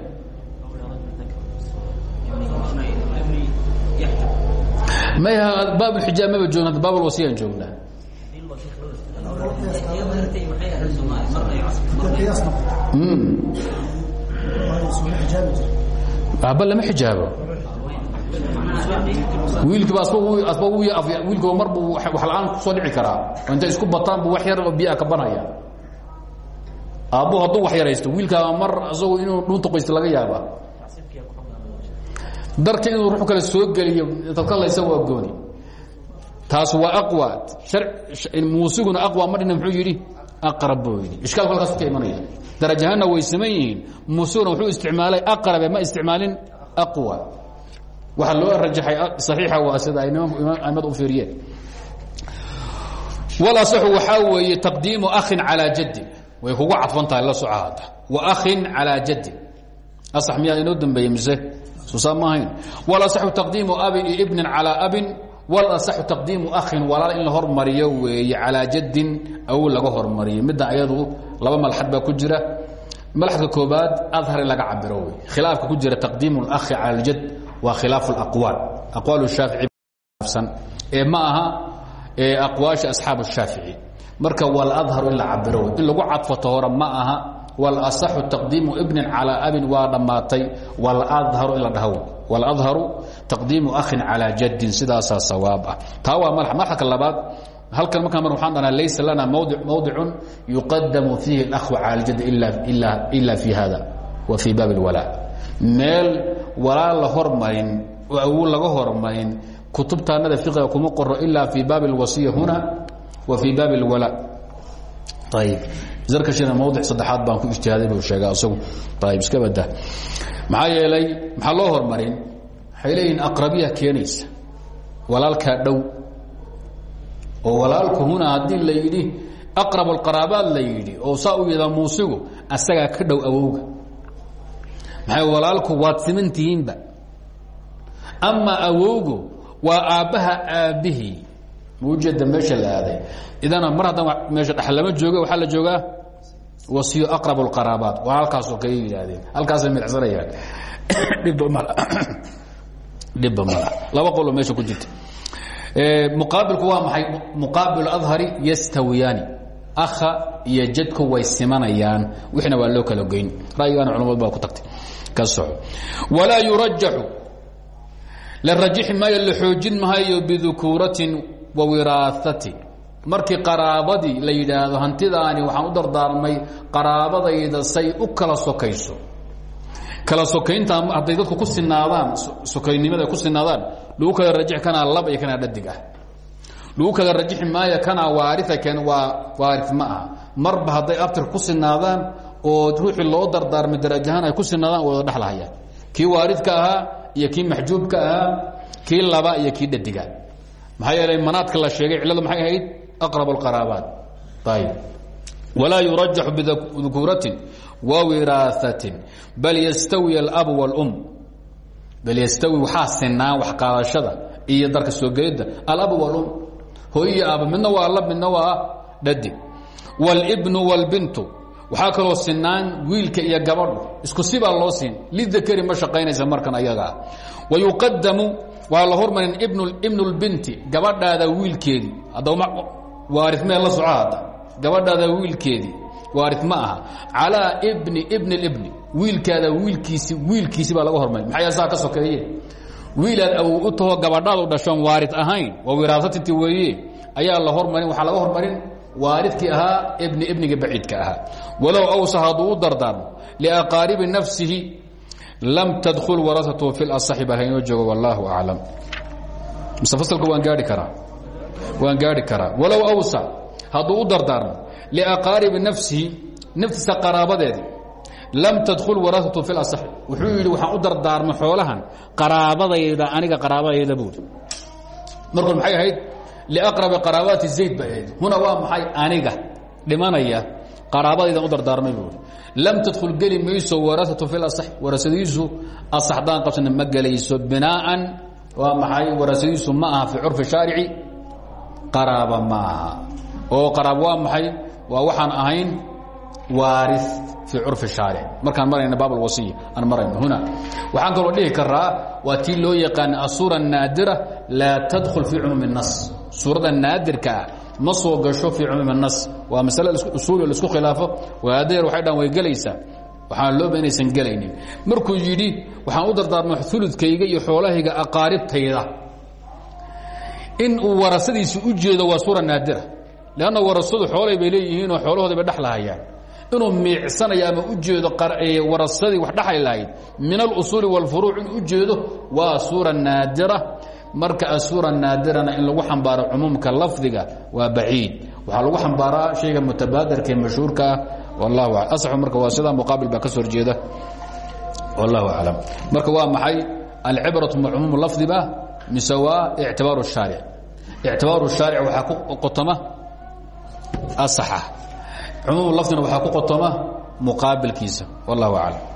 maya baabulxijaab maba joogna hadda baabulwasiyaan joognaa aaba lama xijaabo wiilkiiba wiilkiiba mar buu wax la'aan ku soo dhici karaa intay isku bataan buu wax yar oo biyaa ka banaya aabbu hadduu wax yaraysto wiilkaaba mar isagoo inuu dhunta qoysta laga yaaba darka inuu ruux kale soo geliyo tadkalaysa waa gooni taas waa aqwa muusiguna aqwa ma dhina muxuu yidhi? Aqrab buu yidhi. Ishkaalku halkaas ka imanaya. Darajahaanna way saman yihiin. Muusiguna wuxuu isticmaalay aqrabe ma isticmaalin aqwa. Waxaa loo rajaxay saxiixa waa sida ay aimadu u fiiriyeen. Walasaxu waxaa weeye taqdiimu akhin calaa jaddin. Way kugu cadfan tahay la soco hadda wa akhin calaa jaddin. Asax miyaa inoo dambeeyey mise suusaa ma ahayn walasaxu taqdiimu abin iyo ibnin calaa abin walasaxu taqdiimu akhin walaal in la hormariyo weeye calaa jaddin awow laga hormariyo midda ayadu laba malxad baa ku jira malxadka koobaad adhar in laga cabiro wey khilaafka ku jira taqdiimu اlakhi cala اljad waa khilaafu اlaqwaal aqwaal shaafici ee ma aha aqwaasha asxaab الshaafici marka waladharu in la cabiro wey in lagu cadfato hore ma aha walasaxu taqdiimu ibnin calaa abin waa dhammaatay waladharu in la dhaho waladharu taqdiimu akhin calaa jaddin sidaasaa sawaab ah taa waa malxa malxadka labaad halkan markaa mar waxaan dhahnaa laysa lana mawdicun yuqadamu fiihi اlأkhw cala اljad ila fi hada wa fii baab اlwalaa meel walaa la hormarin oo awow laga hormarin kutubtaanada fiqiga kuma qoro ilaa fii baab اlwasiya huna wa fii baab اlwalaa ayb zarkashina mawdic saddexaad baan ku ijtihaaday buu sheegaa isagu ayb iska bada maxaa yeelay maxaa loo hormarin waxay aqrabiya keenaysa walaalkaa dhow. Oo walaalku huna haddii la yidhi aqrab alqaraabaad la yidhi oo saa u yada muusigu asagaa ka dhow awowga. Maxay walaalku waad siman tihiinba. Amaa awowgu waa aabbaha aabbihii maujeeda meesha la aaday. Idana mar haddaan meesha dhex lama jooga waxaa la joogaa wasiyo aqrab alqaraabaat waa halkaasoo kale yidhaahdeen. Halkaasay midcsanayaan dhibba mal dhibba mala laba qoloo meesha ku jirta. Muqaabilku waa maxay? Muqaabil adhari yastawiyaani. Akha iyo jadku way simanayaan. Wixna waa loo kala geyn ra'yigaana culamadu baa ku tagtay. Ka soco walaa yurajaxu. La rajixi maayo la xoojin maayo bidukuuratin wa wiraaati markii qaraabadii la yidhaahdo hantidaani waxaan u dardaarmay qaraabadayda say u kala sokayso. Kala sokaynta hadday dadku ku sinaadaan sokaynimada ku sinaadaan lagu kala rajix kanaa lab iyo kanaa dhadig ah. Lagu kala rajixi maayo kanaa waaria kan waa waari ma aha. Marba hadday abtir ku sinaadaan oo ruuxii loo dardaarmay darajahaan ay ku sinaadaan wada dhexlahayaan kii waaridka ahaa iyo kii maxjuubka ahaa kii laba iyo kii dhadiga maxaa yeelay manaadka la sheegay cilladu maxay ahayd aqrab alqaraabaat ayb walaa yurajaxu bidukuuratin wa wiraahatin bal yastawi alab wاlum bal yastawi waxaa sinaan wax qaadashada iyo darka soo gelidda alab wاlum hooy iyo aaba midna waa lab midna waa dhadig wاlbnu wاlbintu waxaa kaloo sinaan wiilka iyo gabadhu isku sibaa loo siin lidakri ma shaqaynaysa markan ayagaa wayuqadamu waa la hormarin ibnulbinti gabadhaada wiilkeedii adoma waarimee la soco gabadhaada wiilkeedii waarit ma aha. Calaa bni ibni. Libni wiilkaada wiilkiisi wiilkiisi baa laga hormarin. Maxay saa ka sokeeye wiilaad awow u tahoo gabadhaadu dhashoon waarit ahayn. Waa wiraasatinti weeye. Ayaa la hormarin waxaa laga hormarin. Waaridkii ahaa ibni ibniga baciidka ahaa. Walow awsa hadduu u dardaarmo nafsihi lam tadkul warasatu fi lasaxi baa haynoo joogo wallaahu aclam mise fasalka waan gaari karaa waan gaari karaa walow awsac hadduu u dardaarmo liaqaaribi nafsihi naftiisa qaraabadeedii lam tadkhul warasatu fi lasaxi wuxuu yidhi waxaan u dardaarmo xoolahan qaraabadayda aniga qaraabadayda buudi markor maxay ahayd? Liaqrabi qaraabaati zayd bay ahayd. Huna waa maxay aniga dhimanaya? qaraabadaydan u dardaarmay buui lam tadkhul geli mayso warasatu fi warasadiisu asaxdaan qabsana ma gelayso. Binaaan waa warasadiisu ma aha fi curfi shaarici. Qaraaba ma oo qaraab waa maxay? Waa ahayn waari fi curfi shaaric. Markaan marayna baab alwasiya aan marayno. Huna. Waxaan kaloo dhihi karaa waa tii loo yaqaan asura naadira laa tadkhul fii cumuumi الnas suurada naadirka ah ma soo gasho fii cumuumi الnas waa masale usuuli laisku khilaafo waadeer waxay dhan way gelaysaa waxaan looba inaysan gelaynin markuu yidhi waxaan u dardaarma uludkayga iyo xoolahayga aqaaribtayda in uu warasadiisi u jeedo waa suura naadira lanna warasadu xoolay bay leeyihiinoo xoolahooda bay dhexlahayaan inuu miicsanayo ama u jeedo warasadii wax dhexli lahayd min alusuuli wاlfuruuc in u jeedo waa suura naadira marka asuura naadirana in lagu xambaaro cumuumka lafdiga waa baciid. Waxaa lagu xambaaraa shayga mutabaadarka ee mashhuurka ah. Wallahu a asaxu marka waa sidaa muqaabil baa ka soo horjeeda. Wallahu aclam. Marka waa maxay? Alcibratu ma cumuum lafdiba mise waa ictibaaru shaaric? Ictibaaru shaaric waxaa ku qotoma asaxa. Cumuum lafdina waxaa ku qotoma muqaabilkiisa. Wallahu aclam.